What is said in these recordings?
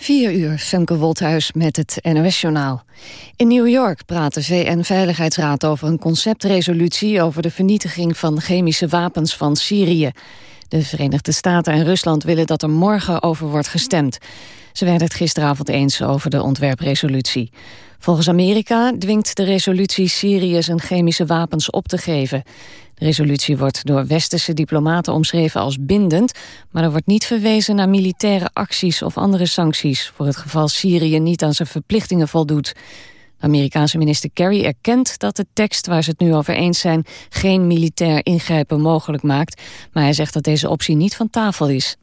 4 uur, Femke Wolthuis met het NOS-journaal. In New York praat de VN-veiligheidsraad over een conceptresolutie... over de vernietiging van chemische wapens van Syrië. De Verenigde Staten en Rusland willen dat er morgen over wordt gestemd. Ze werden het gisteravond eens over de ontwerpresolutie. Volgens Amerika dwingt de resolutie Syrië zijn chemische wapens op te geven. De resolutie wordt door westerse diplomaten omschreven als bindend... maar er wordt niet verwezen naar militaire acties of andere sancties... voor het geval Syrië niet aan zijn verplichtingen voldoet. Amerikaanse minister Kerry erkent dat de tekst waar ze het nu over eens zijn... geen militair ingrijpen mogelijk maakt, maar hij zegt dat deze optie niet van tafel is.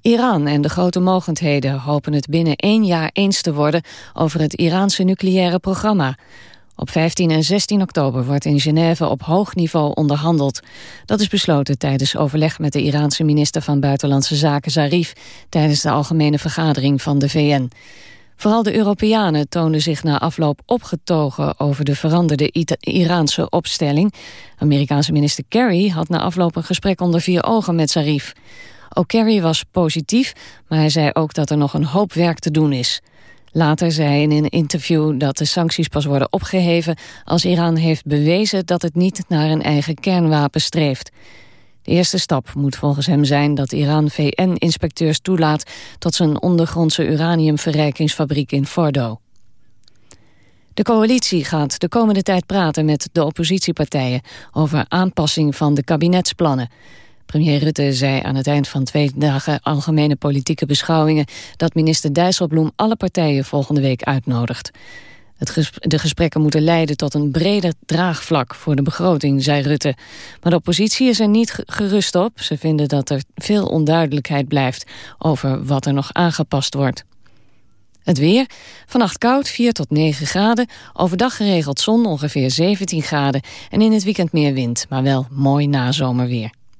Iran en de grote mogendheden hopen het binnen één jaar eens te worden... over het Iraanse nucleaire programma... Op 15 en 16 oktober wordt in Genève op hoog niveau onderhandeld. Dat is besloten tijdens overleg met de Iraanse minister van Buitenlandse Zaken Zarif... tijdens de algemene vergadering van de VN. Vooral de Europeanen toonden zich na afloop opgetogen over de veranderde Iraanse opstelling. Amerikaanse minister Kerry had na afloop een gesprek onder vier ogen met Zarif. Ook Kerry was positief, maar hij zei ook dat er nog een hoop werk te doen is. Later zei in een interview dat de sancties pas worden opgeheven... als Iran heeft bewezen dat het niet naar een eigen kernwapen streeft. De eerste stap moet volgens hem zijn dat Iran VN-inspecteurs toelaat... tot zijn ondergrondse uraniumverrijkingsfabriek in Fordo. De coalitie gaat de komende tijd praten met de oppositiepartijen... over aanpassing van de kabinetsplannen. Premier Rutte zei aan het eind van twee dagen algemene politieke beschouwingen dat minister Dijsselbloem alle partijen volgende week uitnodigt. De gesprekken moeten leiden tot een breder draagvlak voor de begroting, zei Rutte. Maar de oppositie is er niet gerust op. Ze vinden dat er veel onduidelijkheid blijft over wat er nog aangepast wordt. Het weer. Vannacht koud, 4 tot 9 graden. Overdag geregeld zon, ongeveer 17 graden. En in het weekend meer wind, maar wel mooi nazomerweer.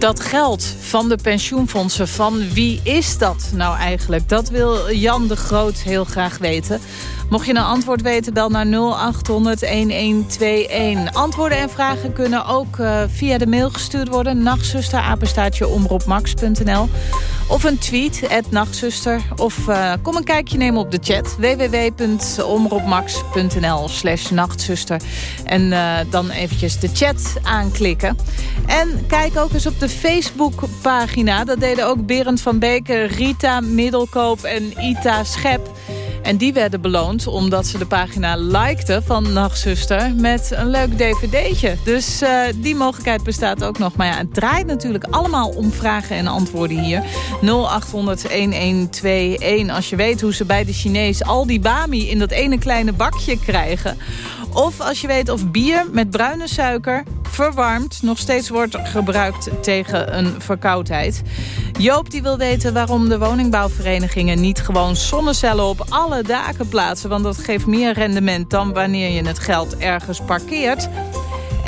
Dat geld van de pensioenfondsen. Van wie is dat nou eigenlijk? Dat wil Jan de Groot heel graag weten. Mocht je een antwoord weten, bel naar 0800-1121. Antwoorden en vragen kunnen ook uh, via de mail gestuurd worden. Nachtzuster. Of een tweet, nachtzuster. Of uh, kom een kijkje nemen op de chat. www.omroepmax.nl slash nachtzuster. En uh, dan eventjes de chat aanklikken. En kijk ook eens op de Facebookpagina. Dat deden ook Berend van Beek, Rita Middelkoop en Ita Schep. En die werden beloond omdat ze de pagina likten van Nachtzuster met een leuk dvd'tje. Dus uh, die mogelijkheid bestaat ook nog. Maar ja, het draait natuurlijk allemaal om vragen en antwoorden hier. 0800-1121. Als je weet hoe ze bij de Chinees al die bami in dat ene kleine bakje krijgen. Of als je weet of bier met bruine suiker verwarmd nog steeds wordt gebruikt tegen een verkoudheid. Joop die wil weten waarom de woningbouwverenigingen niet gewoon zonnecellen op alle daken plaatsen. Want dat geeft meer rendement dan wanneer je het geld ergens parkeert.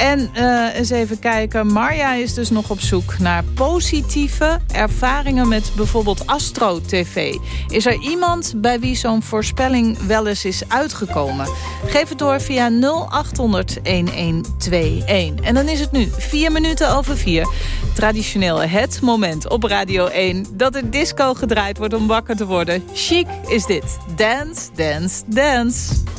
En uh, eens even kijken, Marja is dus nog op zoek naar positieve ervaringen met bijvoorbeeld Astro TV. Is er iemand bij wie zo'n voorspelling wel eens is uitgekomen? Geef het door via 0800 1121. En dan is het nu vier minuten over vier. Traditioneel het moment op Radio 1 dat er disco gedraaid wordt om wakker te worden. Chic is dit. Dance, dance, dance.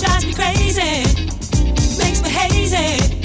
drives me crazy, makes me hazy.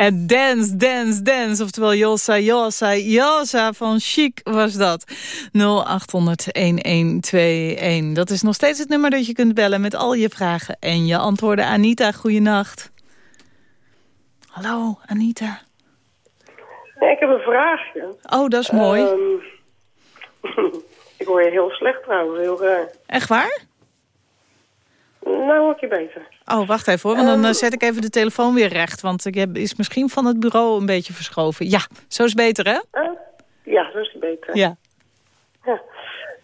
En Dance, Dance, Dance, oftewel Jossa, Jossa, Jossa van Chic was dat. 0800-1121. Dat is nog steeds het nummer dat je kunt bellen met al je vragen en je antwoorden. Anita, goeienacht. Hallo, Anita. ik heb een vraagje. Oh, dat is mooi. Ehm, ik hoor je heel slecht trouwens, heel raar. Echt waar? Nou ik je beter. Oh, wacht even hoor, want dan Ehm. eh, zet ik even de telefoon weer recht. Want ik heb, is misschien van het bureau een beetje verschoven. Ja, zo is beter hè? Ah, ja, zo is het beter. Ja. Ja.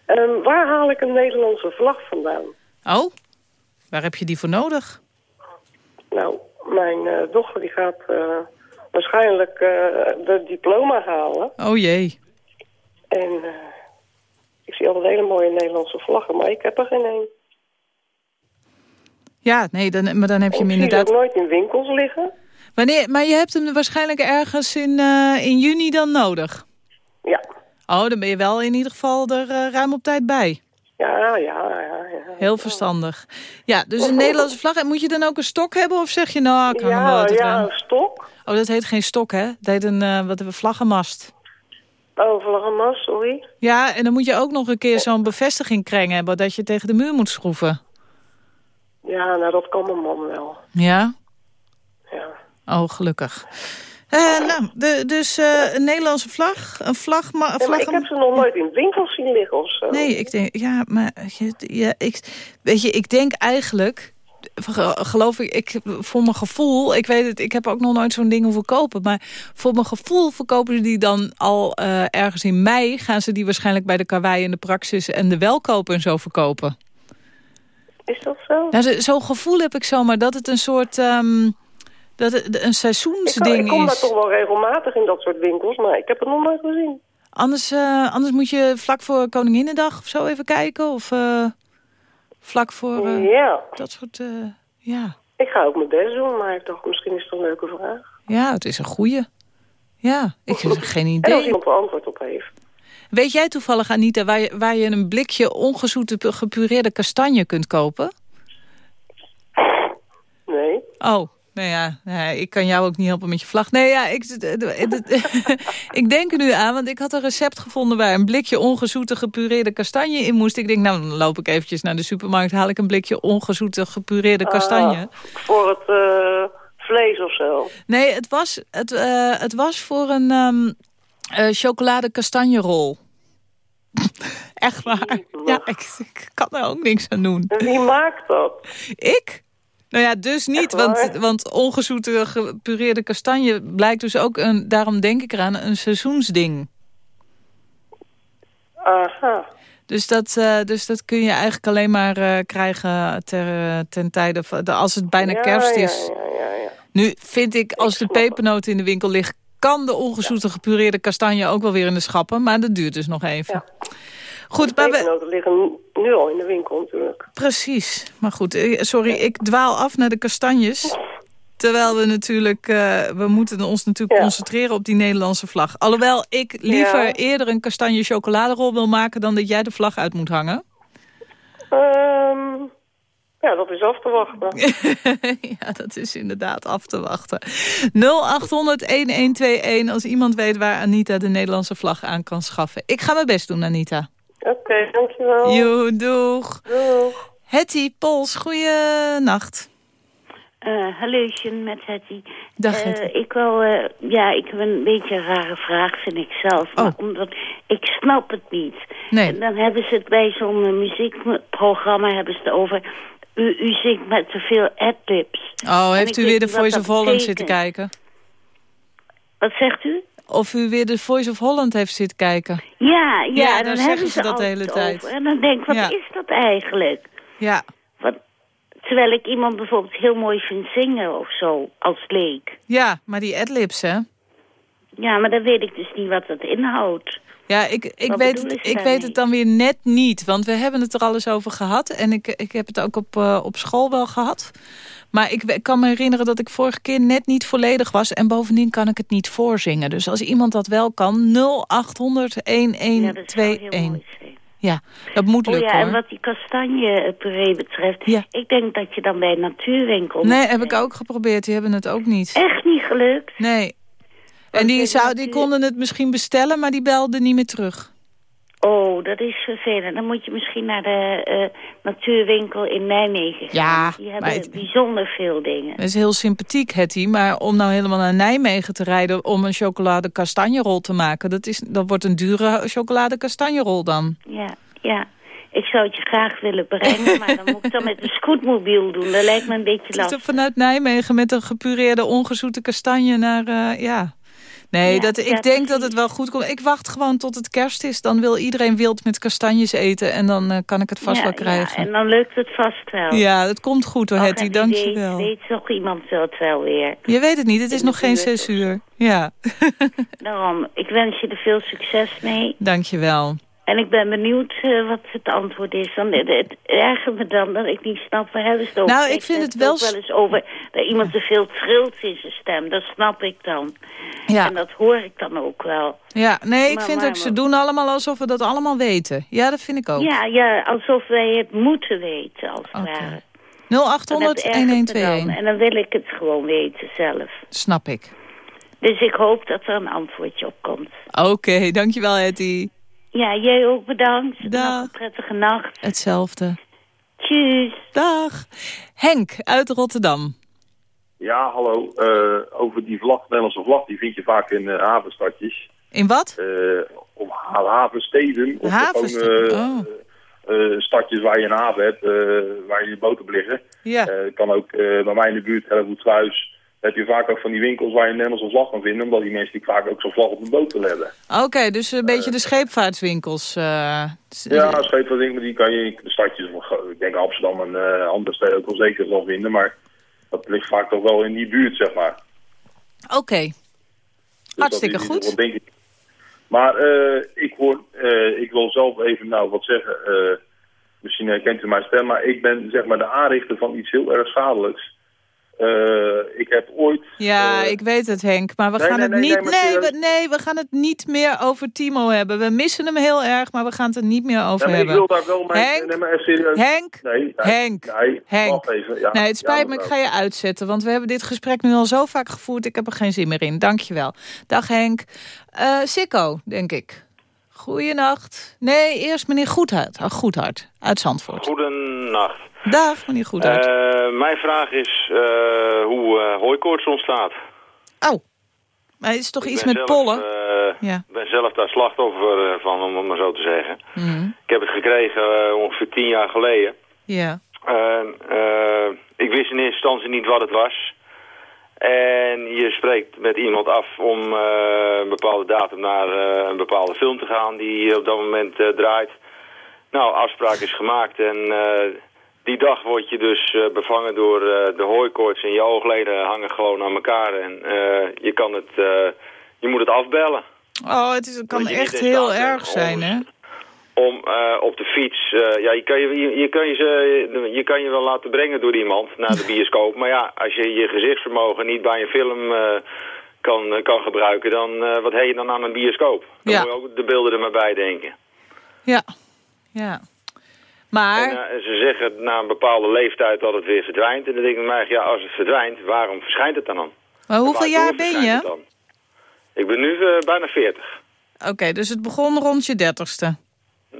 Ehm, waar haal ik een Nederlandse vlag vandaan? Oh, waar heb je die voor nodig? Nou, mijn eh, dochter die gaat eh, waarschijnlijk eh, de diploma halen. Oh jee. En eh, ik zie altijd hele mooie Nederlandse vlaggen, maar ik heb er geen een. Ja, nee, dan, maar dan heb je hem inderdaad... nooit in winkels liggen. Wanneer, maar je hebt hem waarschijnlijk ergens in, eh, in juni dan nodig. Ja. Oh, dan ben je wel in ieder geval er eh, ruim op tijd bij. Ja, ja, ja. ja. Heel verstandig. Ja, dus een Nederlandse vlag. En moet je dan ook een stok hebben? Of zeg je, nou, ik kan hem wel Ja, uit het ja, raam? een stok. Oh, dat heet geen stok, hè? Dat heet een, eh, wat hebben we, vlaggenmast. Oh, vlaggenmast, sorry. Ja, en dan moet je ook nog een keer zo'n bevestiging hebben... dat je tegen de muur moet schroeven. Ja, nou dat kan mijn man wel. Ja? Ja. Oh, gelukkig. Eh, nou, de, dus eh, een Nederlandse vlag, een vlag... Ja, maar vlag ik heb ze nog nooit in winkels zien liggen of zo. Nee, ik denk, ja, maar ja, ik, weet je, ik denk eigenlijk, ge- geloof ik, ik, voor mijn gevoel, ik weet het, ik heb ook nog nooit zo'n ding hoeven kopen, maar voor mijn gevoel verkopen ze die dan al eh, ergens in mei, gaan ze die waarschijnlijk bij de Karwei en de Praxis en de Welkoop en zo verkopen. Is dat zo? Nou, zo- zo'n gevoel heb ik zomaar dat het een soort, ehm, dat het een seizoensding ik kom daar is. toch wel regelmatig in dat soort winkels, maar ik heb het nog nooit gezien. Anders, eh, anders moet je vlak voor Koninginnedag of zo even kijken, of eh, vlak voor... eh, Ja, Dat soort, ja. ik ga ook mijn best doen, maar ik dacht misschien is het een leuke vraag. Ja, het is een goeie. Ja, ik heb geen En als idee. iemand er antwoord op heeft. Weet jij toevallig, Anita, waar je, waar je een blikje ongezoete pu- gepureerde kastanje kunt kopen? Nee. Oh, nou ja, nee, ik kan jou ook niet helpen met je vlag. Nee, ja, ik, ik denk er nu aan, want ik had een recept gevonden... waar een blikje ongezoete gepureerde kastanje in moest. Ik denk, nou, dan loop ik eventjes naar de supermarkt... haal ik een blikje ongezoete gepureerde kastanje. Ah, voor het eh, vlees of zo. Nee, het was, het, eh, het was voor een ehm eh, chocolade kastanjerol. Echt waar. Ja, ik, ik kan er ook niks aan doen. En wie maakt dat? Ik? Nou ja, dus niet, want, want ongezoete gepureerde kastanje blijkt dus ook, een, daarom denk ik eraan, een seizoensding. Aha. Dus dat, eh, dus dat kun je eigenlijk alleen maar eh, krijgen ter, ten tijde van, de- als het bijna Ja, kerst is. Ja, ja, ja. Nu vind ik, als de pepernoot in de winkel ligt... kan de ongezoete gepureerde kastanje ook wel weer in de schappen. Maar dat duurt dus nog even. Goed, maar we, liggen nu al in de winkel natuurlijk. precies. Maar goed, eh, sorry, ik dwaal af naar de kastanjes. Terwijl we natuurlijk, eh, we moeten ons natuurlijk Ja. concentreren op die Nederlandse vlag. Alhoewel ik liever Ja. eerder een kastanje chocoladerol wil maken... dan dat jij de vlag uit moet hangen. Ehm, ja, dat is af te wachten. ja, dat is inderdaad af te wachten. 0800-1121 als iemand weet waar Anita de Nederlandse vlag aan kan schaffen. Ik ga mijn best doen, Anita. Oké, dankjewel. Jo, doeg. Doeg. Hetty Pols, goeienacht. Eh hallootje met Hetty. Dag, Eh, Hetty. ik wil, eh, ja, ik heb een beetje een rare vraag, vind ik zelf. Maar Oh. omdat, ik snap het niet. Nee. En dan hebben ze het bij zo'n muziekprogramma hebben ze het over... U, u zingt met te veel adlibs. Oh, En heeft u weer de Voice of Holland zitten kijken? Wat zegt u? Of u weer de Voice of Holland heeft zitten kijken? Ja, ja, dan zeggen ze dat de hele tijd. over. En dan denk ik, wat Ja. is dat eigenlijk? Ja, Wat, terwijl ik iemand bijvoorbeeld heel mooi vind zingen of zo, als leek. ja, maar die adlibs, hè? Ja, maar dan weet ik dus niet wat dat inhoudt. Ja, ik, ik, Wat weet, het, ik weet het dan weer net niet. Want we hebben het er al eens over gehad. En ik, ik heb het ook op, eh, op school wel gehad. Maar ik, ik kan me herinneren dat ik vorige keer net niet volledig was. En bovendien kan ik het niet voorzingen. Dus als iemand dat wel kan, 0800 Ja, dat zou heel 1121. mooi zijn. Ja, dat moet Oh lukken ja, en wat die kastanjepuree betreft... Ja. ik denk dat je dan bij een natuurwinkel... Nee, heb ik ook geprobeerd. Die hebben het ook niet. Echt niet gelukt? Nee. En die, zou, konden het misschien bestellen, maar die belden niet meer terug. Oh, dat is vervelend. Dan moet je misschien naar de eh, natuurwinkel in Nijmegen gaan. Ja, Die hebben het- bijzonder veel dingen. Dat is heel sympathiek, Hetty. Maar om nou helemaal naar Nijmegen te rijden... om een chocolade kastanjerol te maken... Dat, is, dat wordt een dure chocolade kastanjerol dan. Ja, ja. Ik zou het je graag willen brengen, maar dan moet ik dat met een scootmobiel doen. Dat lijkt me een beetje Dus lastig. vanuit Nijmegen met een gepureerde ongezoete kastanje naar... eh, ja. Nee, Ja, dat, ik denk dat het wel goed komt. Ik wacht gewoon tot het kerst is. Dan wil iedereen wild met kastanjes eten. En dan eh, kan ik het vast ja, wel krijgen. Ja, en dan lukt het vast wel. Ja, het komt goed hoor, Hetty. Dank je wel. weet toch iemand het wel weer. Je weet het niet, het is nog geen zes uur. Ja, Daarom, ik wens je er veel succes mee. dank je wel. En ik ben benieuwd eh, wat het antwoord is. Want het, het ergert me dan dat ik niet snap waar hebben ze het over. Nou, ik vind het wel eens over dat iemand te veel trilt in zijn stem. Dat snap ik dan. Ja, En dat hoor ik dan ook wel. ja nee, ik Maar- vind maar- ook, ze doen allemaal alsof we dat allemaal weten. Ja, dat vind ik ook. Ja, ja, alsof wij het moeten weten, als het ware. En 0800 dat ergert me dan. 1121. En dan wil ik het gewoon weten zelf. Snap ik. Dus ik hoop dat er een antwoordje op komt. Oké, dankjewel Hetty. Ja, jij ook bedankt. Dag. Nog een prettige nacht. Hetzelfde. Tjus. Dag. Henk uit Rotterdam. Ja, hallo. Eh, over die vlag, Nederlandse vlag, die vind je vaak in eh, havenstadjes. In wat? Eh of ha- havensteden. Of Havensteden, gewoon, eh, eh, stadjes waar je een haven hebt, eh, waar je je boot op liggen. Ja. Eh, kan ook eh, bij mij in de buurt, Hellevoetsluis, heb je vaak ook van die winkels waar je een Nederlandse vlag kan vinden. Omdat die mensen die vaak ook zo'n vlag op hun boot willen hebben. Oké, dus een beetje de scheepvaartswinkels. eh, s- Ja, scheepvaartdingen, die kan je in de stadjes, of, eh, ik denk Amsterdam en eh, andere steden ook wel zeker wel vinden. Maar dat ligt vaak toch wel in die buurt, zeg maar. Oké. Dus Hartstikke goed. denk ik. Maar eh, ik, hoor, eh, ik wil zelf even nou wat zeggen. eh, misschien herkent u mijn stem, maar ik ben zeg maar de aanrichter van iets heel erg schadelijks. Eh, ik heb ooit... Ja, eh, ik weet het Henk, maar we nee, gaan nee, het niet... nee, we, nee, we gaan het niet meer over Timo hebben. We missen hem heel erg, maar we gaan het er niet meer over nee, maar ik hebben. wil daar wel mijn... Henk? nee, maar serieus. Henk? Nee, Henk? Nee, Henk? wacht even. Ja, nee, het spijt ja, me, ik ga je uitzetten. Want we hebben dit gesprek nu al zo vaak gevoerd. Ik heb er geen zin meer in. Dankjewel. Dag Henk. Eh Sikko, denk ik. Goeienacht. Nee, eerst meneer Goedhart. Oh, Goedhart, uit Zandvoort. Goedenacht. Dag, meneer Goedhart. Eh, mijn vraag is eh, hoe eh hooikoorts ontstaat. oh, maar het is toch Ik iets met zelf, pollen? eh, Ja. ben zelf daar slachtoffer van, om het maar zo te zeggen. Mhm. Ik heb het gekregen ongeveer tien jaar geleden. Ja. Ik wist in eerste instantie niet wat het was. En je spreekt met iemand af om een bepaalde datum naar een bepaalde film te gaan die op dat moment draait. Nou, afspraak is gemaakt en die dag word je dus eh, bevangen door eh, de hooikoorts en je oogleden hangen gewoon aan elkaar. En eh, je, kan het, je moet het afbellen. Oh, het, is, het kan echt heel erg zijn, hè? om op de fiets... ja, je kan je, je, je kan je, ze- je kan je wel laten brengen door iemand naar de bioscoop. Maar ja, als je je gezichtsvermogen niet bij een film kan, kan gebruiken... dan wat heb je dan aan een bioscoop? Dan Ja. moet je ook de beelden er maar bij denken. Ja. Ja. Maar... En eh, ze zeggen na een bepaalde leeftijd dat het weer verdwijnt. En dan denk ik mij, ja, als het verdwijnt, waarom verschijnt het dan dan? Maar hoeveel jaar ben je? Ik ben nu eh, bijna 40. Oké, dus het begon rond je dertigste.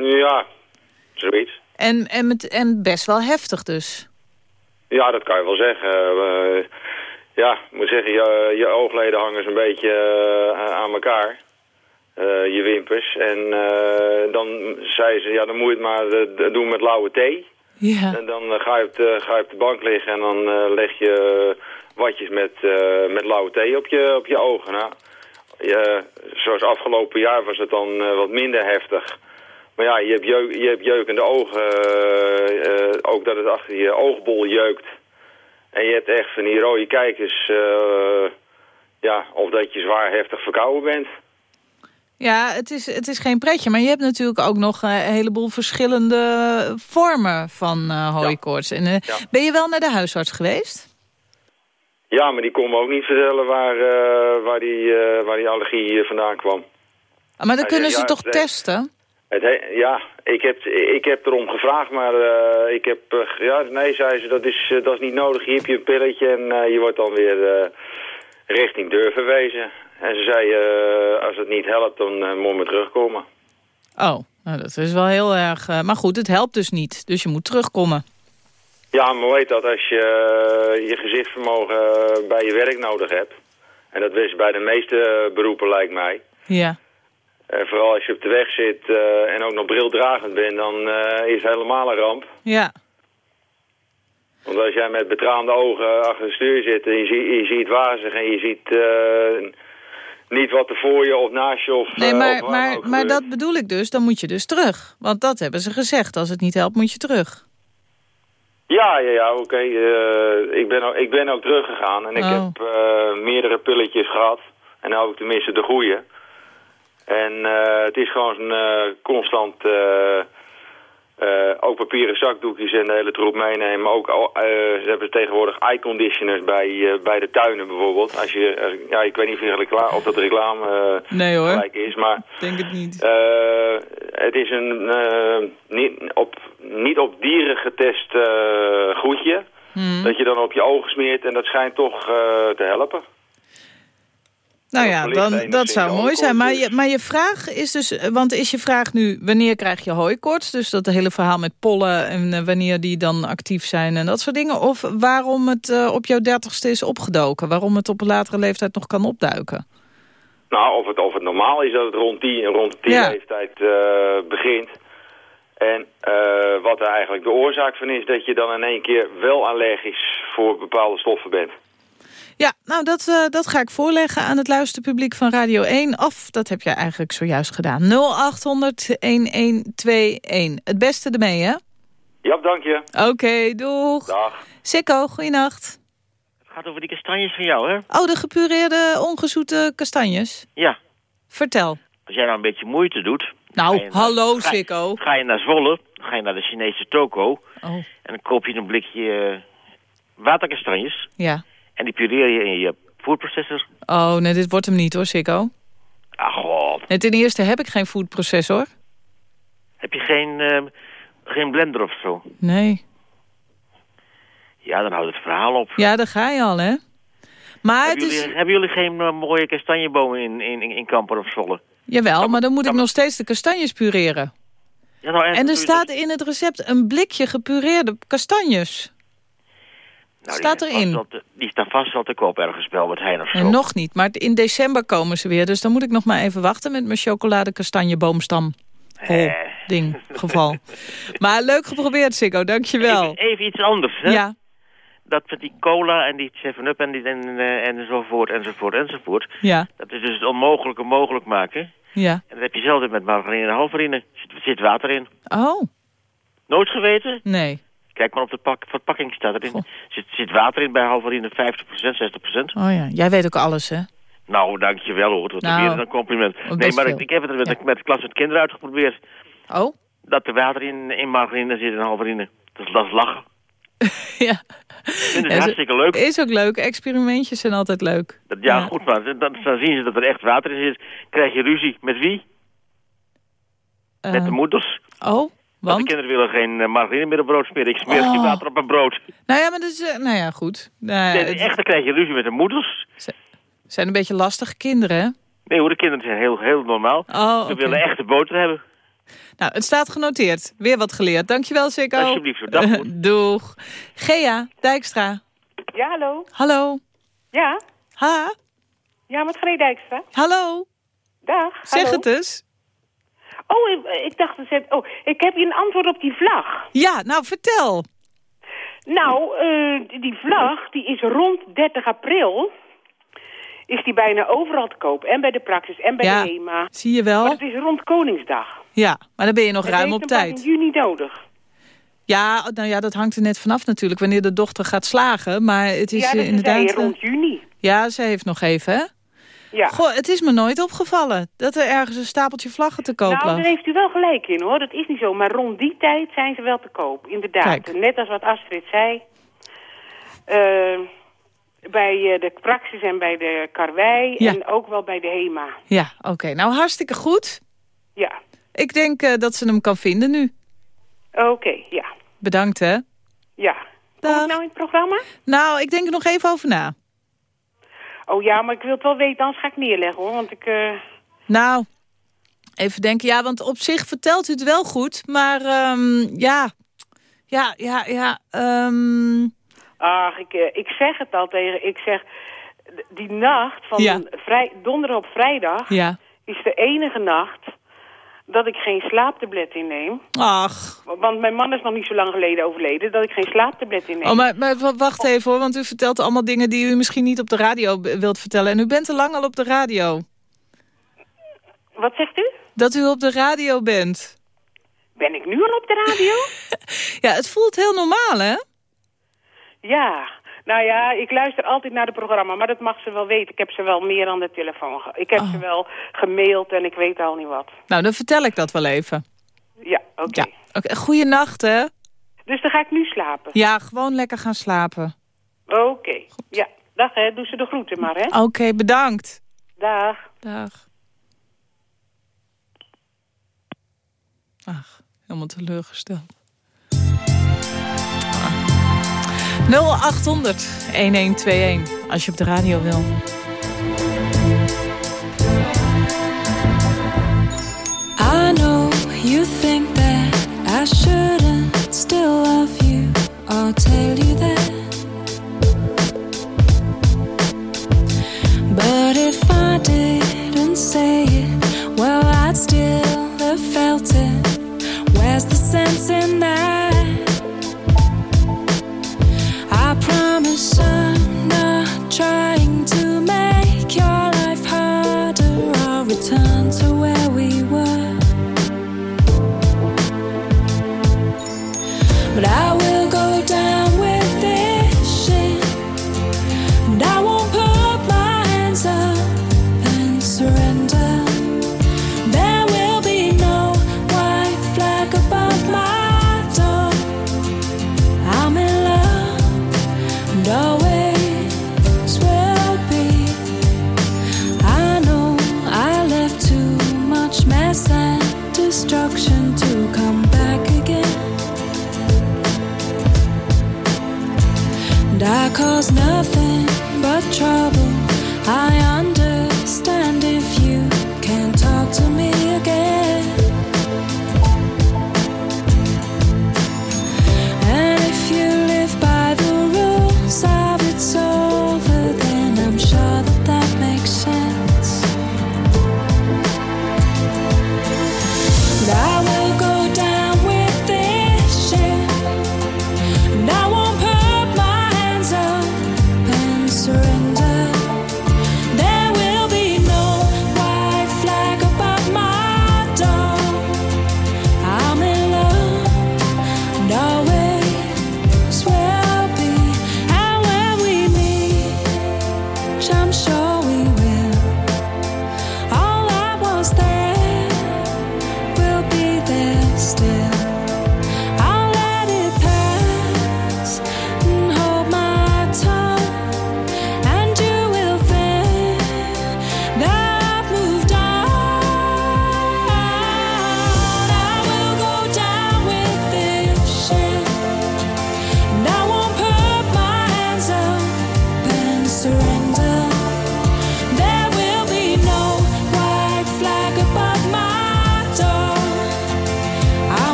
Ja, zoiets. En, en, met, en best wel heftig dus. Ja, dat kan je wel zeggen. Eh, ja, ik moet zeggen, je, je oogleden hangen zo'n beetje aan elkaar. Eh, je wimpers. En eh, dan zei ze, ja, dan moet je het maar eh, doen met lauwe thee. Ja. En dan ga, je op de, ga je op de bank liggen en dan leg je watjes met, met lauwe thee op je, op je ogen. Nou, je, zoals afgelopen jaar was het dan wat minder heftig. Maar ja, je hebt, jeuk, je hebt jeukende ogen. ook dat het achter je oogbol jeukt. En je hebt echt van die rode kijkers. ja, of dat je zwaar heftig verkouden bent. Ja, het is, het is geen pretje. Maar je hebt natuurlijk ook nog eh, een heleboel verschillende vormen van eh hooikoorts. En, eh, Ja. Ben je wel naar de huisarts geweest? Ja, maar die kon me ook niet vertellen waar, waar, die, waar die allergie vandaan kwam. Ah, maar dan kunnen ze ja, toch testen? Het he- ja, ik heb, ik heb erom gevraagd, maar ik heb... ja, nee, zei ze, dat is, dat is niet nodig. Hier heb je een pilletje en je wordt dan weer richting deur verwezen. En ze zei, eh, als het niet helpt, dan eh, moet je terugkomen. Oh, nou, dat is wel heel erg... eh, maar goed, het helpt dus niet. Dus je moet terugkomen. Ja, maar weet dat, als je je gezichtsvermogen bij je werk nodig hebt... en dat is bij de meeste beroepen, lijkt mij... Ja. Eh, vooral als je op de weg zit en ook nog brildragend bent, dan is het helemaal een ramp. Ja. Want als jij met betraande ogen achter het stuur zit en je, je ziet wazig en je ziet niet wat er voor je of naast je of... Nee, eh, maar, of maar, maar dat bedoel ik dus. Dan moet je dus terug. Want dat hebben ze gezegd. Als het niet helpt, moet je terug. Ja, ja, ja, oké. eh, ik, ben ook, ik ben ook teruggegaan en ik Oh. heb eh, meerdere pilletjes gehad. En nou ook tenminste de goede. En het is gewoon eh, constant eh, ook papieren zakdoekjes en de hele troep meenemen. Maar ook, al- eh, ze hebben tegenwoordig eye conditioners bij, eh, bij de tuinen bijvoorbeeld. Als je, ja, ik weet niet of, je recla- of dat reclame Nee hoor. gelijk is, maar... Denk het niet. Het is een niet, op, niet op dieren getest goedje. Hmm. Dat je dan op je ogen smeert en dat schijnt toch te helpen. Nou ja, dan, dat zou de mooi zijn. Maar je, maar je vraag is dus... Want is je vraag nu, wanneer krijg je hooikoorts? Dus dat hele verhaal met pollen en eh, wanneer die dan actief zijn en dat soort dingen. Of waarom het eh, op jouw dertigste is opgedoken? Waarom het op een latere leeftijd nog kan opduiken? Nou, of het, of het normaal is dat het rond die, rond die Ja. leeftijd eh, begint. En wat er eigenlijk de oorzaak van is, dat je dan in één keer wel allergisch voor bepaalde stoffen bent. Ja, nou dat, eh, dat ga ik voorleggen aan het luisterpubliek van Radio 1. Of, dat heb jij eigenlijk zojuist gedaan. 0800-1121. Het beste ermee, hè? Ja, dank je. Oké, doeg. Dag. Sikko, goeienacht. Het gaat over die kastanjes van jou, hè? Oh, de gepureerde ongezoete kastanjes. Ja. Vertel. Als jij nou een beetje moeite doet... Nou, je naar- hallo ga- Sikko. Ga je naar Zwolle, ga je naar de Chinese toko... Oh, en dan koop je een blikje eh, waterkastanjes... ja. En die pureer je in je foodprocessor. Oh, nee, dit wordt hem niet hoor, Sikko. Ah, god. Nee, ten eerste heb ik geen foodprocessor. Heb je geen, eh, geen blender of zo? Nee. Ja, dan houdt het verhaal op. Ja, daar ga je al, hè? Maar het hebben, is... jullie, hebben jullie geen eh, mooie kastanjebomen in, in, in, Kampen of Zwolle? Jawel, maar dan moet ik nog steeds de kastanjes pureren. Ja, nou, En doe er staat in het recept een blikje gepureerde kastanjes. Nou, staat erin. wel te- Die staan vast wel te koop ergens bij Albert Heijn of zo. En nog niet, maar in december komen ze weer. Dus dan moet ik nog maar even wachten met mijn chocolade kastanjeboomstam. Eh. ding, geval. maar leuk geprobeerd, Sikko, dankjewel. Even, even iets anders, hè? Ja, dat met die cola en die 7-up en, die, en, eh, enzovoort, enzovoort, enzovoort. ja, Dat is dus het onmogelijke mogelijk maken. ja. En dat heb je zelden met margarine en halverine. Er zit, zit water in. Oh, Nooit geweten? nee. Kijk maar op de pak, verpakking staat erin. Goh. Zit, zit water in bij halverine 50%, 60%. Oh ja, jij weet ook alles, hè? Nou, dankjewel hoor. Wat Nou, weer een compliment. Nee, maar ik, ik heb het met, Ja. de, met de klas met kinderen uitgeprobeerd. Oh, Dat er water in, in margarine zit en halverine. Dat is, dat is lachen. ja. Ik vind het Ja, hartstikke leuk. Is ook leuk, experimentjes zijn altijd leuk. Dat, ja, Ja. goed, maar dan, dan zien ze dat er echt water in zit. Krijg je ruzie. Met wie? Met de Eh, moeders. oh, Want de kinderen willen geen uh, margarine meer op brood smeren. Ik smeer Oh. geen water op mijn brood. Nou ja, maar dat is, eh, nou ja, goed. Nou, Nee, het echt, dan krijg je ruzie met de moeders. zijn een beetje lastige kinderen, hè? Nee hoor, de kinderen zijn heel, heel normaal. Oh, Ze willen echt de boter hebben. Nou, het staat genoteerd. Weer wat geleerd. Dankjewel, Sikko. Alsjeblieft. Dag. Doeg. Gea, Dijkstra. Ja, hallo. Hallo. Ja? Ha, Ja, met Gray Dijkstra. hallo. Dag. Zeg hallo. het eens. Oh, ik, dacht... Oh, ik heb je een antwoord op die vlag. Ja, nou, vertel. Nou, eh, die vlag, die is rond 30 april... is die bijna overal te koop. En bij de Praxis en bij Ja. de HEMA. Zie je Maar wel? het is rond Koningsdag. Ja, maar dan ben je nog ruim op tijd. in juni nodig. Ja, nou ja, dat hangt er net vanaf natuurlijk, wanneer de dochter gaat slagen. Maar het is ja, eh, dat inderdaad... zei je eh, rond juni. Ja, ze heeft nog even, hè? Ja. Goh, het is me nooit opgevallen dat er ergens een stapeltje vlaggen te koop nou, lag. daar heeft u wel gelijk in, hoor. Dat is niet zo. Maar rond die tijd zijn ze wel te koop, inderdaad. Kijk. Net als wat Astrid zei. Eh, bij eh, de Praxis en bij de Karwei. Ja. En ook wel bij de HEMA. Ja, oké. Nou, hartstikke goed. Ja. Ik denk eh, dat ze hem kan vinden nu. Oké, ja. Bedankt, hè? Ja. Kom ik nou in het programma? Nou, ik denk er nog even over na. Oh ja, maar ik wil het wel weten, anders ga ik neerleggen hoor. Want ik... eh, Nou, even denken. Ja, want op zich vertelt u het wel goed. Maar ehm, ja, ja, ja, ja. ehm, Ach, ik, eh, ik zeg het al tegen... Ik zeg, die nacht van Ja. vrij, donderdag op vrijdag... ja. is de enige nacht dat ik geen slaaptablet inneem. Ach. Want mijn man is nog niet zo lang geleden overleden... dat ik geen slaaptablet inneem. Oh, maar, maar wa- wacht even hoor, want u vertelt allemaal dingen die u misschien niet op de radio wilt vertellen. En u bent te lang al op de radio. Wat zegt u? Dat u op de radio bent. Ben ik nu al op de radio? Ja, het voelt heel normaal, hè? ja. Nou ja, ik luister altijd naar het programma, maar dat mag ze wel weten. Ik heb ze wel meer aan de telefoon gehad. Ik heb Oh. ze wel gemaild en ik weet al niet wat. Nou, dan vertel ik dat wel even. Ja, oké. Ja. Goeienacht, hè? Dus dan ga ik nu slapen? Ja, gewoon lekker gaan slapen. Oké. Ja, dag hè. Doe ze de groeten maar hè. Oké, bedankt. Dag. Dag. Ach, helemaal teleurgesteld. 0800 1121 als je op de radio wil. I know you think that I shouldn't still love you. I'll tell you that. But if I didn't say it, well, I'd still have felt it. Where's the sense in that? try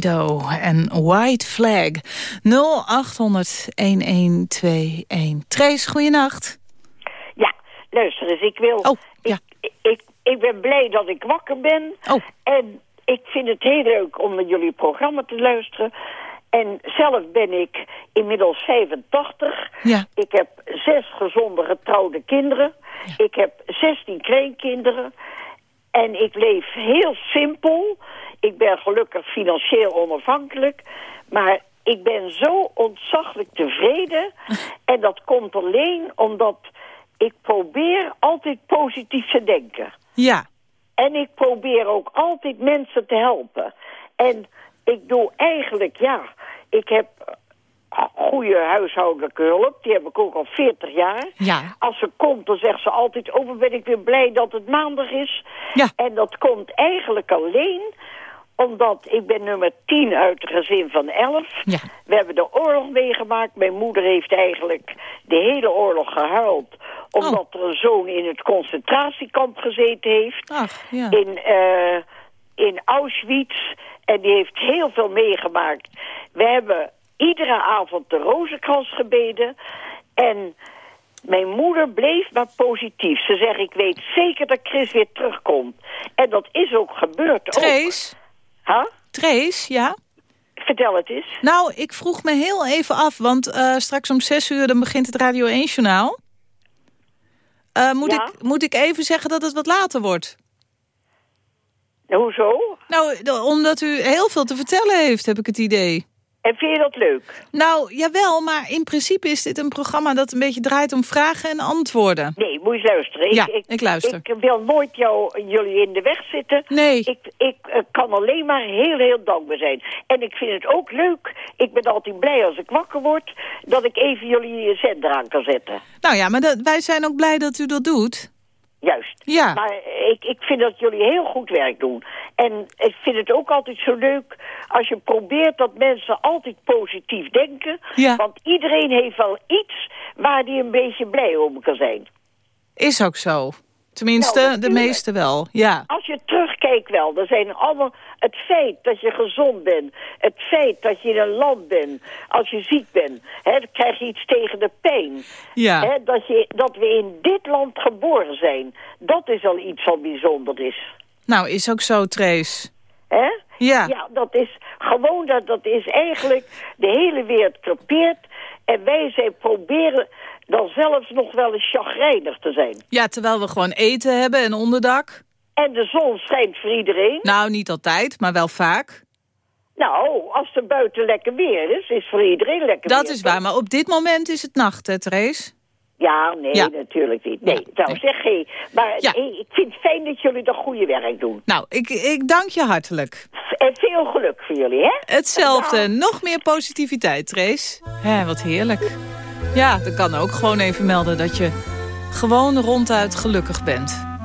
Dido en White Flag. 0800 1121. Trace, goeienacht. Ja, luister eens, ik wil... Oh, ja. ik, ik, ik ben blij dat ik wakker ben. Oh. En ik vind het heel leuk om naar jullie programma te luisteren. En zelf ben ik inmiddels 85. Ja. Ik heb zes gezonde getrouwde kinderen. Ik heb 16 kleinkinderen. En ik leef heel simpel. Ik ben gelukkig financieel onafhankelijk. Maar ik ben zo ontzaglijk tevreden. En dat komt alleen omdat ik probeer altijd positief te denken. Ja. En ik probeer ook altijd mensen te helpen. En ik doe eigenlijk, ja, ik heb goede huishoudelijke hulp. Die heb ik ook al 40 jaar. Ja. Als ze komt, dan zegt ze altijd... oh, ben ik weer blij dat het maandag is. Ja. En dat komt eigenlijk alleen omdat ik ben nummer 10 uit een gezin van 11. Ja. We hebben de oorlog meegemaakt. Mijn moeder heeft eigenlijk de hele oorlog gehuild... omdat er een zoon in het concentratiekamp gezeten heeft. Ach, ja. In, eh, in Auschwitz. En die heeft heel veel meegemaakt. We hebben iedere avond de rozenkrans gebeden. En mijn moeder bleef maar positief. Ze zegt, ik weet zeker dat Chris weer terugkomt. En dat is ook gebeurd. Trace? Huh? Trace, ja? Vertel het eens. Nou, ik vroeg me heel even af, want eh, straks om zes uur dan begint het Radio 1-journaal. Eh, moet, Ja? ik, moet ik even zeggen dat het wat later wordt? Hoezo? Nou, omdat u heel veel te vertellen heeft, heb ik het idee. En vind je dat leuk? Nou, jawel, maar in principe is dit een programma dat een beetje draait om vragen en antwoorden. Nee, moet je eens luisteren. Ja, ik luister. Ik wil nooit jou, jullie in de weg zitten. Nee. Ik, ik eh, kan alleen maar heel, heel dankbaar zijn. En ik vind het ook leuk. Ik ben altijd blij als ik wakker word... dat ik even jullie zender aan kan zetten. Nou ja, maar dat, wij zijn ook blij dat u dat doet. Juist. Ja. Maar ik, ik vind dat jullie heel goed werk doen. En ik vind het ook altijd zo leuk als je probeert dat mensen altijd positief denken. Ja. Want iedereen heeft wel iets waar die een beetje blij om kan zijn. Is ook zo. Tenminste, Nou, de meeste wel. Ja. Als je terugkijkt wel, dan zijn allemaal het feit dat je gezond bent. Het feit dat je in een land bent. Als je ziek bent, hè, dan krijg je iets tegen de pijn. Ja. Hè, dat, je, dat we in dit land geboren zijn. Dat is al iets wat bijzonder is. Nou, is ook zo, Trace. Hè? Ja. Ja, dat is gewoon, dat, dat is eigenlijk de hele wereld krepeert. En wij zijn proberen dan zelfs nog wel eens chagrijnig te zijn. Ja, terwijl we gewoon eten hebben en onderdak. En de zon schijnt voor iedereen. Nou, niet altijd, maar wel vaak. Nou, als er buiten lekker weer is, is voor iedereen lekker Dat weer. is waar, maar op dit moment is het nacht, hè, Trace? Ja, nee, Ja. natuurlijk niet. Nee, nou zeg hé. Maar Ja. ik vind het fijn dat jullie dat goede werk doen. Nou, ik, ik dank je hartelijk. En veel geluk voor jullie, hè? Hetzelfde, nog meer positiviteit, Trace. Hé, wat heerlijk. Ja, dan kan ook gewoon even melden dat je gewoon ronduit gelukkig bent.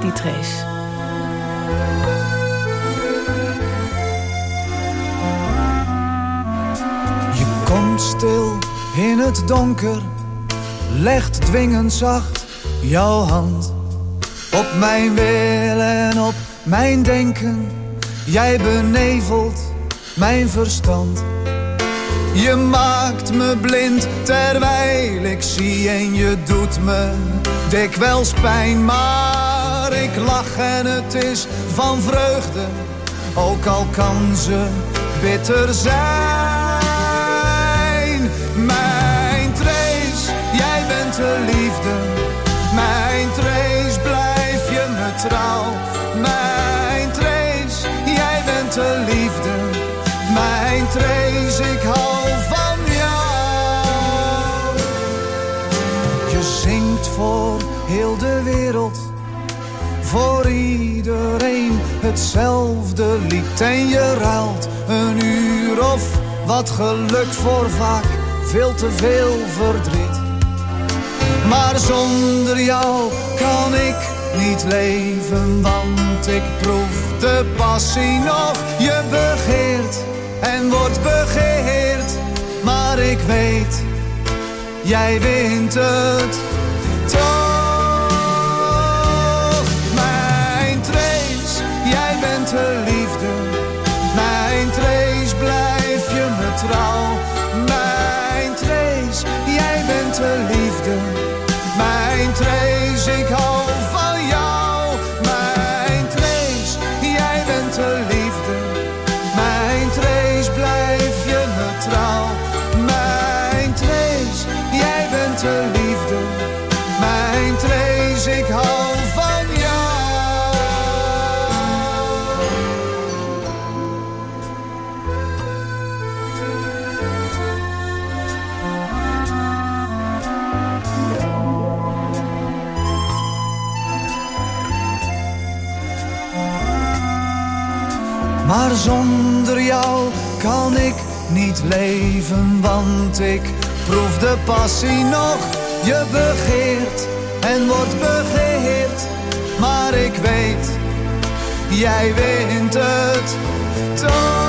Die Trace. Je komt stil in het donker, legt dwingend zacht jouw hand op mijn wil en op mijn denken. Jij benevelt mijn verstand. Je maakt me blind terwijl ik zie en je doet me dikwijls pijn. Maar ik lach en het is van vreugde, ook al kan ze bitter zijn. Zingt voor heel de wereld, voor iedereen hetzelfde lied. En je ruilt een uur of wat geluk voor vaak veel te veel verdriet. Maar zonder jou kan ik niet leven, want ik proef de passie nog. Je begeert en wordt begeerd, maar ik weet, jij wint het toch. Mijn Trace, jij bent de jou kan ik niet leven, want ik proef de passie nog. Je begeert en wordt begeerd, maar ik weet, jij wint het toch.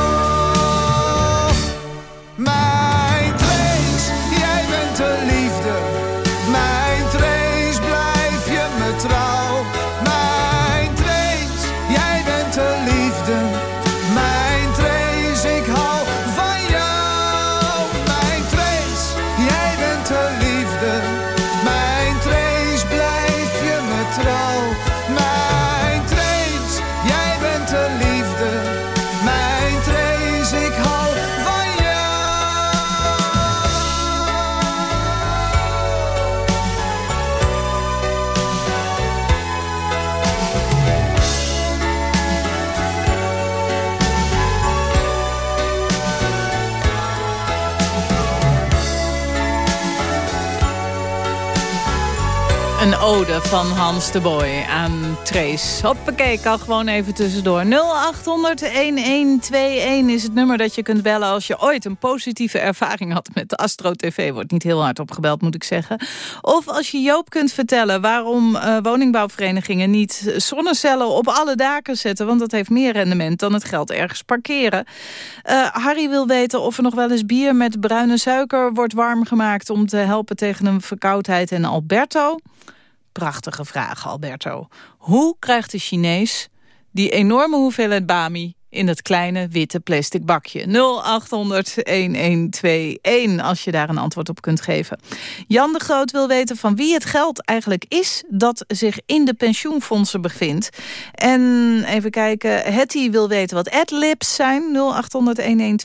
Van Hans de Boy aan Trace. Hoppakee, kan gewoon even tussendoor. 0800-1121 is het nummer dat je kunt bellen... als je ooit een positieve ervaring had met de Astro TV. Wordt niet heel hard opgebeld, moet ik zeggen. Of als je Joop kunt vertellen waarom eh, woningbouwverenigingen... niet zonnecellen op alle daken zetten... want dat heeft meer rendement dan het geld ergens parkeren. Eh, Harry wil weten of er nog wel eens bier met bruine suiker... wordt warm gemaakt om te helpen tegen een verkoudheid. En Alberto... Prachtige vraag, Alberto. Hoe krijgt de Chinees die enorme hoeveelheid bami in dat kleine witte plastic bakje? 0800-1121 als je daar een antwoord op kunt geven. Jan de Groot wil weten van wie het geld eigenlijk is... dat zich in de pensioenfondsen bevindt. En even kijken, Hetty wil weten wat adlibs zijn. 0800-1121.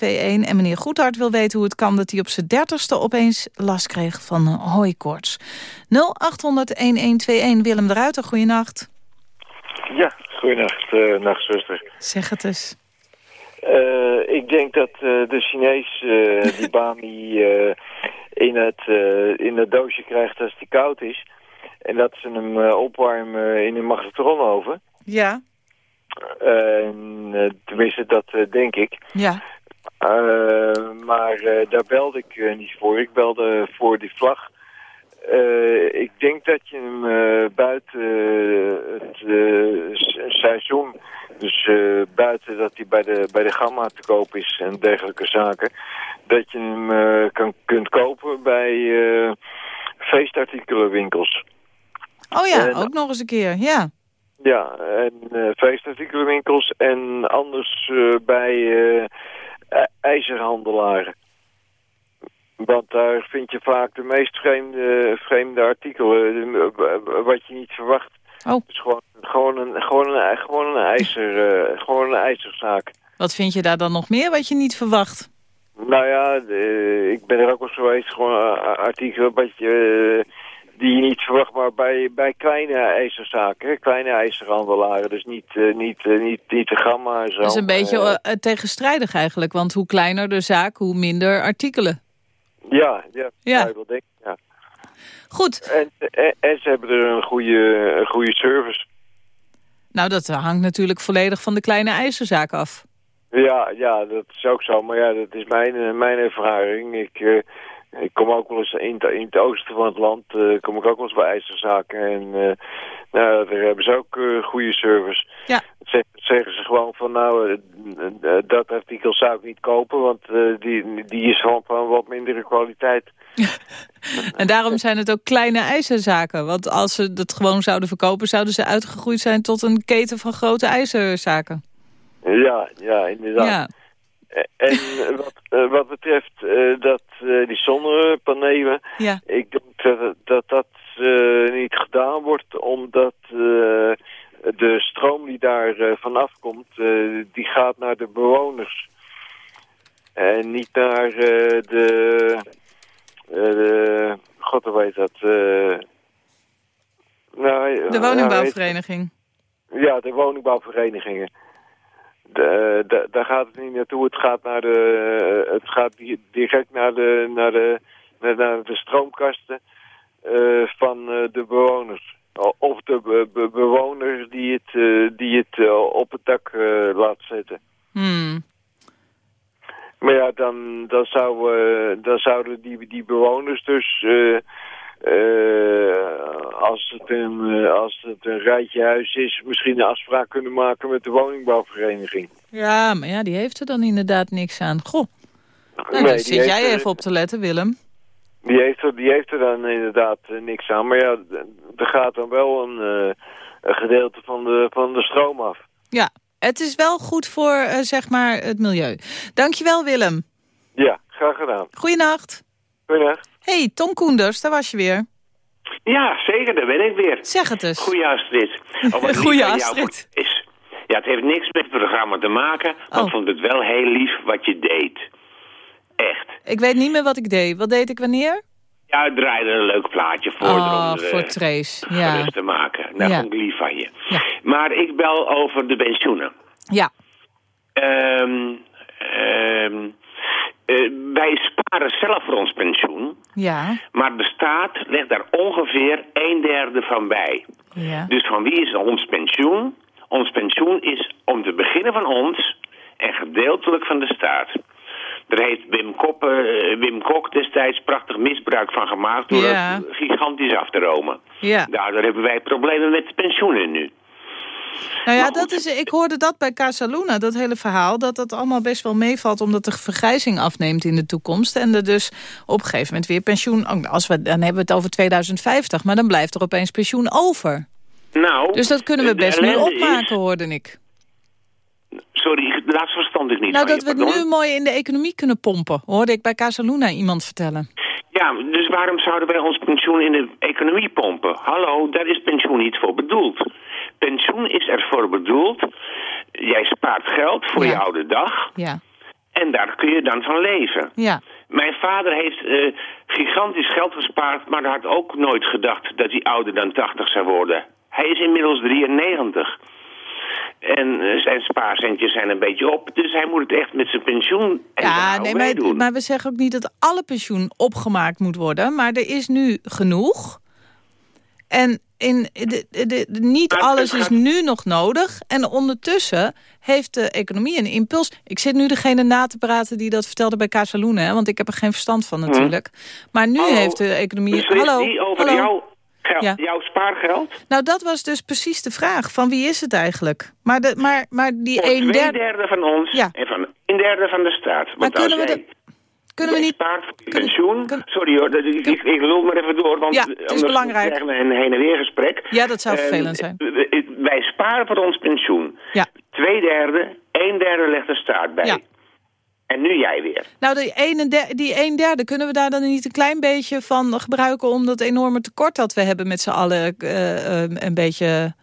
En meneer Goedhart wil weten hoe het kan... dat hij op zijn dertigste opeens last kreeg van hooikoorts. 0800-1121. Willem de Ruiter, goeienacht. Ja, goeienacht, uh, nachtzuster. Zeg het eens. Uh, ik denk dat uh, de Chinees die bami in, het, in het doosje krijgt als die koud is. En dat ze hem opwarmen in een magnetronoven. Ja. tenminste, dat denk ik. Ja. maar daar belde ik niet voor. Ik belde voor die vlag. Uh, ik denk dat je hem uh, buiten uh, het seizoen, dus buiten dat hij bij de, bij de Gamma te koop is en dergelijke zaken, dat je hem kan, kunt kopen bij feestartikelenwinkels. Oh ja, en, ook nog eens een keer, ja. Ja, en feestartikelenwinkels en anders bij ijzerhandelaren. Want daar vind je vaak de meest vreemde, vreemde artikelen, wat je niet verwacht. Oh. Dus gewoon, gewoon, een, gewoon, een, gewoon, een ijzer, uh, gewoon een ijzerzaak. Wat vind je daar dan nog meer wat je niet verwacht? Nou ja, de, ik ben er ook wel geweest. Gewoon artikelen wat je, uh, die je niet verwacht, maar bij, bij kleine ijzerzaken. Kleine ijzerhandelaren, dus niet, niet, niet, niet de gamma en zo. Dat is een beetje tegenstrijdig eigenlijk, want hoe kleiner de zaak, hoe minder artikelen. Ja, ja, ja. ik wel denk, ja. Goed. En, en, en, ze hebben er een goede, een goede service. Nou, dat hangt natuurlijk volledig van de kleine ijzerzaak af. Ja, ja, dat is ook zo. Maar ja, dat is mijn, mijn ervaring. Ik, uh, ik kom ook wel eens in, in het oosten van het land, uh, kom ik ook wel eens bij ijzerzaken. En uh, nou, daar hebben ze ook goede service. Ja. Zeg, zeggen ze gewoon van nou, dat artikel zou ik niet kopen, want die, die is gewoon van wat mindere kwaliteit. en daarom zijn het ook kleine ijzerzaken. Want als ze dat gewoon zouden verkopen, zouden ze uitgegroeid zijn tot een keten van grote ijzerzaken. Ja, ja, inderdaad. Ja. En wat, uh, wat betreft uh, dat, die zonnepanelen, ja. ik denk dat dat, dat niet gedaan wordt omdat de stroom die daar eh, vanaf komt, eh, die gaat naar de bewoners. En niet naar eh, de, eh, de... God, hoe heet dat? eh, nou, De woningbouwvereniging. ja, de woningbouwverenigingen. De- daar gaat het niet naartoe. Het gaat, naar de, het gaat di- direct naar de, naar de, naar, de stroomkasten eh, van eh, de bewoners. Of de be- be- bewoner die het, eh, die het eh, op het dak eh, laat zetten. Hmm. Maar ja, dan, dan, zou, eh, dan zouden die, die bewoners dus... eh, eh, als, het een, eh, als het een rijtje huis is, misschien een afspraak kunnen maken met de woningbouwvereniging. Ja, maar ja, die heeft er dan inderdaad niks aan. Goh, nou, Nee, daar zit jij er- even op te letten, Willem. Die heeft er, die heeft er dan inderdaad eh, niks aan. Maar ja, er gaat dan wel een, eh, een gedeelte van de, van de stroom af. Ja, het is wel goed voor, eh, zeg maar, het milieu. Dankjewel, Willem. Ja, graag gedaan. Goeienacht. Goeiedag. Hey, Tom Koenders, daar was je weer. Ja, zeker, daar ben ik weer. Zeg het eens. Goeie Astrid. Oh, wat lief Goeie Astrid. Is. Ja, het heeft niks met het programma te maken, maar Oh. ik vond het wel heel lief wat je deed. Echt. Ik weet niet meer wat ik deed. Wat deed ik wanneer? Ja, het draaide een leuk plaatje voor Oh, eronder, voor eh, Trace. Ja. te maken. Nou, Ja. vond ik lief van je. Maar ik bel over de pensioenen. Ja. Ehm, ehm, eh, wij sparen zelf voor ons pensioen, Ja. maar de staat legt daar ongeveer een derde van bij. Ja. Dus van wie is ons pensioen? Ons pensioen is om te beginnen van ons en gedeeltelijk van de staat. Daar heeft Wim, eh, Wim Kok destijds prachtig misbruik van gemaakt door Ja. het gigantisch af te romen. Ja. Daardoor hebben wij problemen met de pensioenen nu. Nou ja, dat is, ik hoorde dat bij Casaluna, dat hele verhaal... dat dat allemaal best wel meevalt omdat de vergrijzing afneemt in de toekomst... en er dus op een gegeven moment weer pensioen... oh, Als we, dan hebben we het over 2050, maar dan blijft er opeens pensioen over. Nou, Dus dat kunnen we best nu is- opmaken, hoorde ik. Sorry, de laatste verstand ik niet Nou, dat je, we het nu mooi in de economie kunnen pompen... hoorde ik bij Casaluna iemand vertellen. Ja, dus waarom zouden wij ons pensioen in de economie pompen? Hallo, daar is pensioen niet voor bedoeld. Pensioen is ervoor bedoeld. Jij spaart geld voor Ja. je oude dag. Ja. En daar kun je dan van leven. Ja. Mijn vader heeft eh, gigantisch geld gespaard, maar had ook nooit gedacht dat hij ouder dan 80 zou worden. Hij is inmiddels 93. En eh, zijn spaarcentjes zijn een beetje op, dus hij moet het echt met zijn pensioen en Ja, nee, maar, maar we zeggen ook niet dat alle pensioen opgemaakt moet worden. Maar er is nu genoeg. En in de, de, de- niet Maar alles is nu nog nodig. En ondertussen heeft de economie een impuls. Ik zit nu degene na te praten die dat vertelde bij Casaluna. Hè, want ik heb er geen verstand van natuurlijk. Maar nu Hallo, heeft de economie... Beslist Hallo, die over hallo. geld, Ja. jouw spaargeld? Nou, dat was dus precies de vraag. Van wie is het eigenlijk? Maar, de, maar, maar die Voor een derde... derde van ons Ja. en van een derde van de staat. Want kunnen als we jij- Kunnen we niet... spaart voor je pensioen. Sorry hoor, dat- ik, ik, ik lul maar even door, want Ja, eh, het is anders belangrijk. krijgen we een heen en weer gesprek. Ja, dat zou Ehm, vervelend zijn. eh, eh, Wij sparen voor ons pensioen. Ja. Twee derde, een derde legt de staat bij. Ja. En nu jij weer. Nou, die, ene der- die een derde, kunnen we daar dan niet een klein beetje van gebruiken... om dat enorme tekort dat we hebben met z'n allen een beetje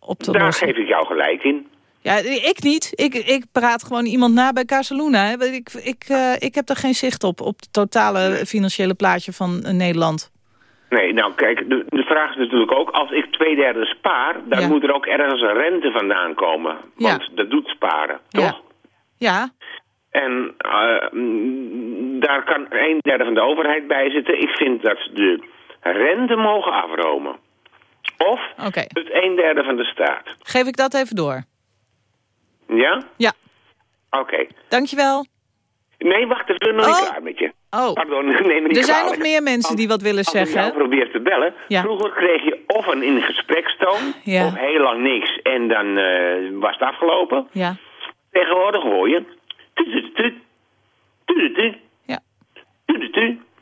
op te Daar lossen? geef ik jou gelijk in. Ja, ik niet. Ik, ik praat gewoon iemand na bij Casaluna. Ik, ik, eh, ik heb er geen zicht op, op het totale financiële plaatje van eh, Nederland. Nee, nou kijk, de, de vraag is natuurlijk ook... als ik twee derde spaar, dan Ja. moet er ook ergens een rente vandaan komen. Want dat doet sparen, toch? Ja. Ja, En eh, mm, daar kan een derde van de overheid bij zitten. Ik vind dat de rente mogen afromen. Of het een derde van de staat. Geef ik dat even door. Ja? Ja. Oké. Dankjewel. Nee, wacht, ik ben nog niet Oh. klaar met je. Oh. Pardon, neem me niet Er zijn kwalijk. nog meer mensen die wat willen Als ik zeggen. probeer te bellen, Ja. vroeger kreeg je of een in gesprekstoon, Ja. of heel lang niks en dan eh, was het afgelopen. Ja. Tegenwoordig hoor je... Ja.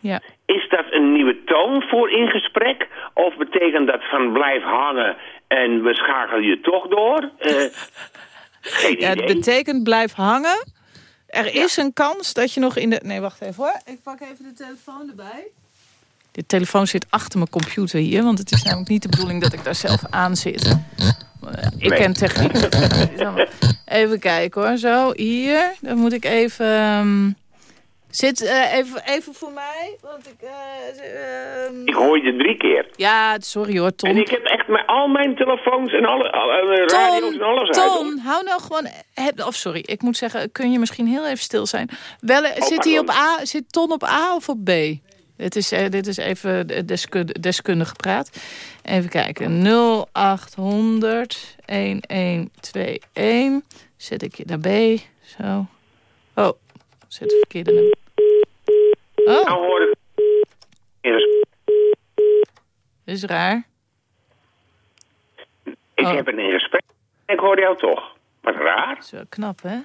Ja. Is dat een nieuwe toon voor in gesprek? Of betekent dat van blijf hangen en we schakelen je toch door? Eh, geen Ja, het idee. betekent blijf hangen. Er is een kans dat je nog in de... Nee, wacht even hoor. Ik pak even de telefoon erbij. De telefoon zit achter mijn computer hier, want het is namelijk niet de bedoeling dat ik daar zelf aan zit. Eh, Ik Nee. ken techniek. even kijken hoor, zo, hier. Dan moet ik even... zit eh, even, even voor mij, want ik... eh, ehm, Ik hoor je drie keer. ja, sorry hoor, Tom. En ik heb echt met al mijn telefoons en alle, alle radio's en alles uit. Ton, hou nou gewoon... Heb, of sorry, ik moet zeggen, kun je misschien heel even stil zijn. Wel, Oh, zit, hij op A, zit Ton op A of op B? Dit is, eh, dit is even deskundige, deskundige praat. Even kijken. 0800 1121. Zet ik je naar B. Zo. Oh, zet de verkeerde nummer. Oh, Nou hoor ik... dat is raar. Ik Oh. heb het in gesprek. Ik hoor jou toch. Wat raar. Dat is wel knap, hè?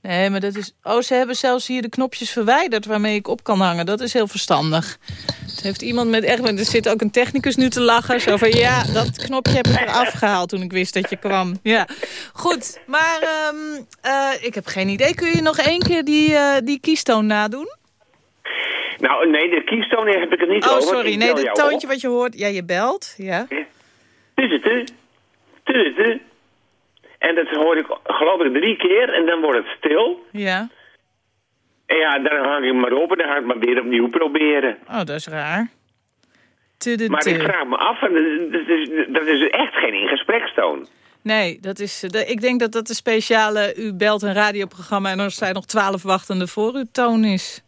Nee, maar dat is... Oh, ze hebben zelfs hier de knopjes verwijderd waarmee ik op kan hangen. Dat is heel verstandig. Heeft iemand met echt... Er zit ook een technicus nu te lachen. Zo van, ja, dat knopje heb ik eraf gehaald toen ik wist dat je kwam. Ja, goed. Maar ehm, eh, ik heb geen idee. Kun je nog één keer die, eh, die kiestoon nadoen? Nou, nee, de kiestoon heb ik het niet Oh, over. sorry. Ik Nee, het toontje op. wat je hoort. Ja, je belt. Ja. Tudutu, tudutu. En dat hoor ik geloof ik drie keer en dan wordt het stil. Ja. Ja, dan hang ik maar op en dan ga ik maar weer opnieuw proberen. Oh, dat is raar. Maar ik vraag me af, en dat is, dat is echt geen ingesprekstoon. Nee, dat is, eh, de- ik denk dat dat een speciale... U belt een radioprogramma en er zijn nog twaalf wachtende voor u toon is.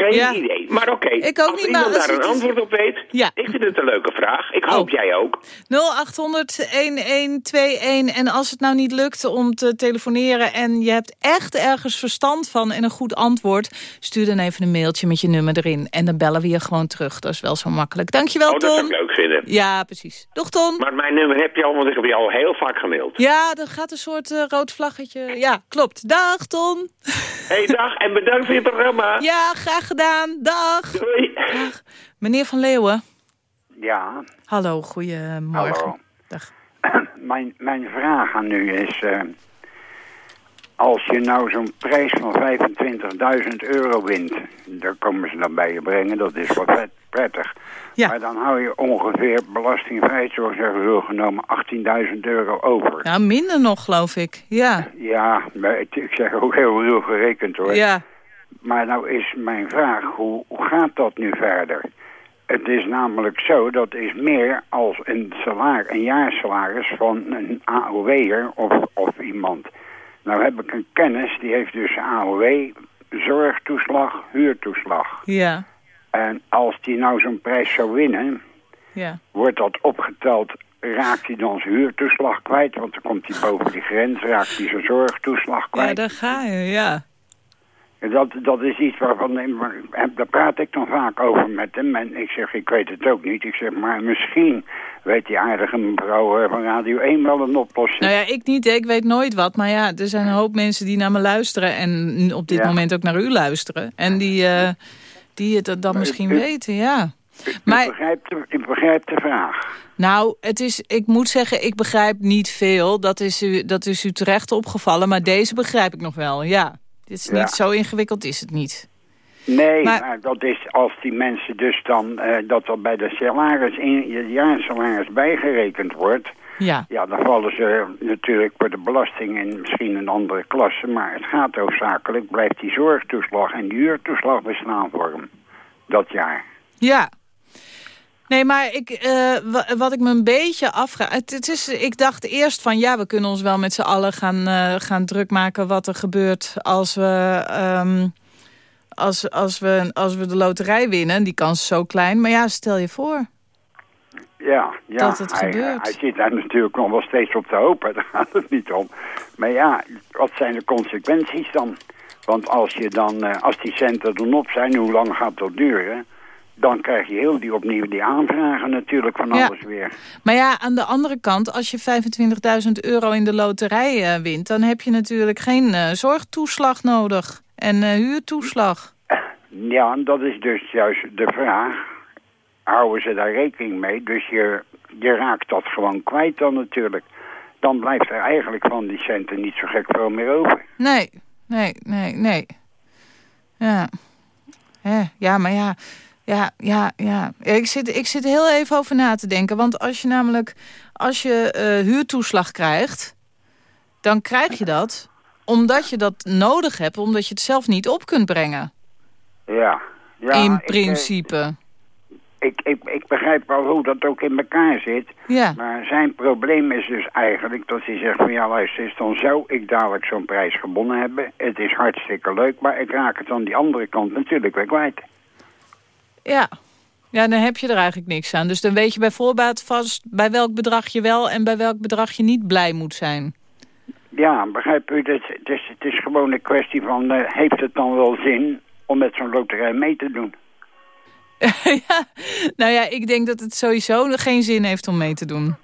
Geen Ja. idee. Maar oké, Ik ook als niet, maar iemand als daar een antwoord op weet, Ja. ik vind het een leuke vraag. Ik hoop Oh. jij ook. 0800-1121. En als het nou niet lukt om te telefoneren... en je hebt echt ergens verstand van en een goed antwoord... stuur dan even een mailtje met je nummer erin. En dan bellen we je gewoon terug. Dat is wel zo makkelijk. Dankjewel, oh, dat zou Ton. ik leuk vinden. Ja, precies. Dag, Ton. Maar mijn nummer heb je al, want ik heb je al heel vaak gemaild. Ja, er gaat een soort eh, rood vlaggetje. Ja, klopt. Dag, Ton. hey, dag en bedankt voor je programma. Ja, graag gedaan. Dag. Doei. Dag. Meneer Van Leeuwen. Ja, Hallo, goedemorgen. hallo. Dag. mijn, mijn vraag aan u is... eh, als je nou zo'n prijs van 25.000 euro wint... daar komen ze dan bij je brengen, dat is wel vet, prettig. Ja. Maar dan hou je ongeveer belastingvrij, zoals zeggen genomen, 18.000 euro over. Ja, minder nog, geloof ik. Ja. Ja, maar ik ik zeg ook heel ruw gerekend hoor. Ja. Maar nou is mijn vraag, hoe, hoe gaat dat nu verder? Het is namelijk zo, dat is meer als een, salaris, een jaarsalaris van een AOW'er of, of iemand. Nou heb ik een kennis, die heeft dus AOW, zorgtoeslag, huurtoeslag. Ja. En als die nou zo'n prijs zou winnen, Ja. wordt dat opgeteld, raakt hij dan zijn huurtoeslag kwijt, want dan komt hij boven die grens, raakt hij zijn zorgtoeslag kwijt. Ja, daar ga je, ja. Dat, dat is iets waarvan, daar praat ik dan vaak over met hem. En ik zeg, ik weet het ook niet. Ik zeg, maar misschien weet die aardige mevrouw eh, van Radio 1 wel een oplossing. Nou ja, ik niet, hè. ik weet nooit wat. Maar ja, er zijn een hoop mensen die naar me luisteren. En op dit Ja. moment ook naar u luisteren. En die, eh, die het dan misschien u- weten, ja. U Maar, begrijpt, de, u begrijpt de vraag. nou, het is, ik moet zeggen, ik begrijp niet veel. Dat is, u, dat is u terecht opgevallen. Maar deze begrijp ik nog wel, ja. Dit is Ja. niet zo ingewikkeld, is het niet. Nee, Maar- maar, dat is als die mensen dus dan, eh, dat er bij de salaris, in je jaarsalaris bijgerekend wordt. Ja. Ja, dan vallen ze natuurlijk voor de belasting in misschien een andere klasse. Maar het gaat hoofdzakelijk, blijft die zorgtoeslag en die huurtoeslag bestaan voor hem. Dat jaar. Ja. Nee, maar ik, eh, wa- wat ik me een beetje afvraag... Het, het is, ik dacht eerst van ja, we kunnen ons wel met z'n allen gaan, eh, gaan druk maken... wat er gebeurt als we, ehm, als, als, we, als we de loterij winnen. Die kans is zo klein. Maar ja, stel je voor. Ja, ja Dat het hij, gebeurt. hij zit daar natuurlijk nog wel steeds op te hopen, daar gaat het niet om. Maar ja, wat zijn de consequenties dan? Want als, je dan, eh, als die centen dan op zijn, hoe lang gaat dat duren? Dan krijg je heel die opnieuw die aanvragen natuurlijk van Ja. alles weer. Maar ja, aan de andere kant, als je 25.000 euro in de loterij eh, wint... dan heb je natuurlijk geen eh, zorgtoeslag nodig. En eh, huurtoeslag. Ja, en dat is dus juist de vraag. Houden ze daar rekening mee? Dus je, je raakt dat gewoon kwijt dan natuurlijk. Dan blijft er eigenlijk van die centen niet zo gek veel meer over. Nee, nee, nee, nee. Ja. Ja, maar ja, Ja, ja, ja. Ik zit, ik zit heel even over na te denken. Want als je namelijk als je eh, huurtoeslag krijgt... dan krijg je dat omdat je dat nodig hebt... omdat je het zelf niet op kunt brengen. Ja. ja in eh, principe. Ik, ik, ik begrijp wel hoe dat ook in elkaar zit. Ja. Maar zijn probleem is dus eigenlijk dat hij zegt van ja luister eens, dan zou ik dadelijk zo'n prijs gewonnen hebben. Het is hartstikke leuk, maar ik raak het aan die andere kant natuurlijk weer kwijt. Ja. Ja, dan heb je er eigenlijk niks aan. Dus dan weet je bij voorbaat vast bij welk bedrag je wel... en bij welk bedrag je niet blij moet zijn. Ja, begrijp u, is, het is gewoon een kwestie van eh, heeft het dan wel zin om met zo'n loterij mee te doen? ja, nou ja, ik denk dat het sowieso geen zin heeft om mee te doen.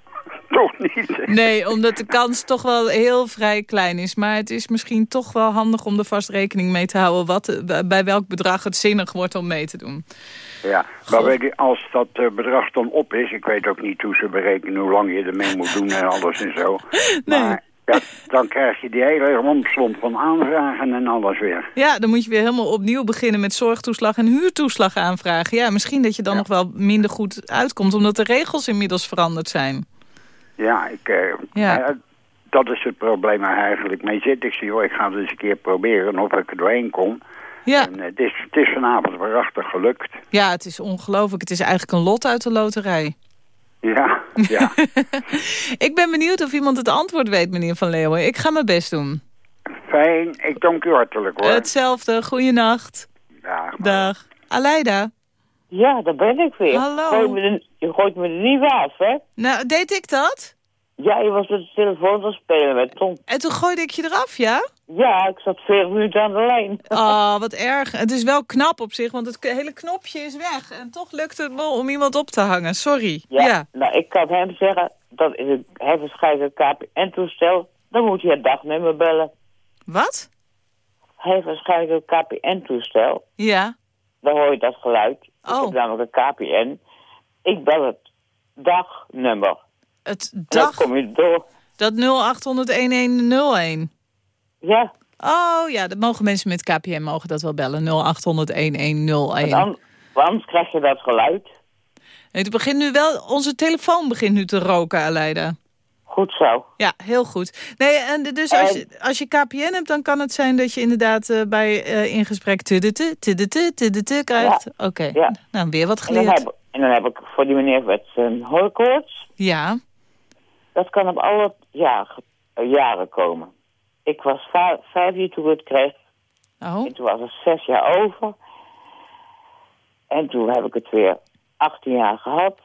Niet? Nee, omdat de kans toch wel heel vrij klein is. Maar het is misschien toch wel handig om er vast rekening mee te houden... Wat, bij welk bedrag het zinnig wordt om mee te doen. Ja, maar je, als dat eh, bedrag dan op is... ik weet ook niet hoe ze berekenen hoe lang je ermee moet doen en alles en zo. Nee. Maar ja, dan krijg je die hele rompslomp van aanvragen en alles weer. Ja, dan moet je weer helemaal opnieuw beginnen met zorgtoeslag en huurtoeslag aanvragen. Ja, misschien dat je dan nog wel minder goed uitkomt... omdat de regels inmiddels veranderd zijn. Ja, ik, eh, Ja. eh, dat is het probleem waar eigenlijk mee zit. Ik zie, joh, ik ga het eens een keer proberen of ik er doorheen kom. Ja. En, eh, het, is, het is vanavond waarachtig gelukt. Ja, het is ongelooflijk. Het is eigenlijk een lot uit de loterij. Ja, ja. Ik ben benieuwd of iemand het antwoord weet, meneer Van Leeuwen. Ik ga mijn best doen. Fijn, ik dank u hartelijk hoor. Hetzelfde, goeienacht. Dag. Dag. Aleida. Ja, daar ben ik weer. Hallo. Gooi me de- je gooit me er niet af, hè? Nou, deed ik dat? Ja, je was met de telefoon aan het spelen met Tom. En toen gooide ik je eraf, ja? Ja, ik zat 40 minuten aan de lijn. Oh, wat erg. Het is wel knap op zich, want het hele knopje is weg. En toch lukt het me om iemand op te hangen. Sorry. Ja, Ja. nou, ik kan hem zeggen, dat is een, hij waarschijnlijk een KPN-toestel. Dan moet hij het dagnummer bellen. Wat? Hij waarschijnlijk een KPN-toestel. Ja. Dan hoor je dat geluid. Oh. Ik heb namelijk een KPN. Ik bel het dagnummer. Het En dan dag... kom je door. Dat 0800-1101. Ja. Oh ja, dat mogen mensen met KPN mogen dat wel bellen. 0800-1101. Want anders krijg je dat geluid. Het begint nu wel, onze telefoon begint nu te roken, Aleida. Goed zo. Ja, heel goed. Nee, en dus als je, als je KPN hebt, dan kan het zijn dat je inderdaad eh, bij eh, in gesprek tudete, tudete, tudete krijgt. Oké, Ja. nou weer wat En dan, geleerd. heb, en dan heb ik voor die meneer zijn hooikoorts. Ja, Dat kan op alle ja, ge- jaren komen. Ik was vijf jaar toen ik het kreeg. Oh. En toen was het zes jaar over. En toen heb ik het weer 18 jaar gehad.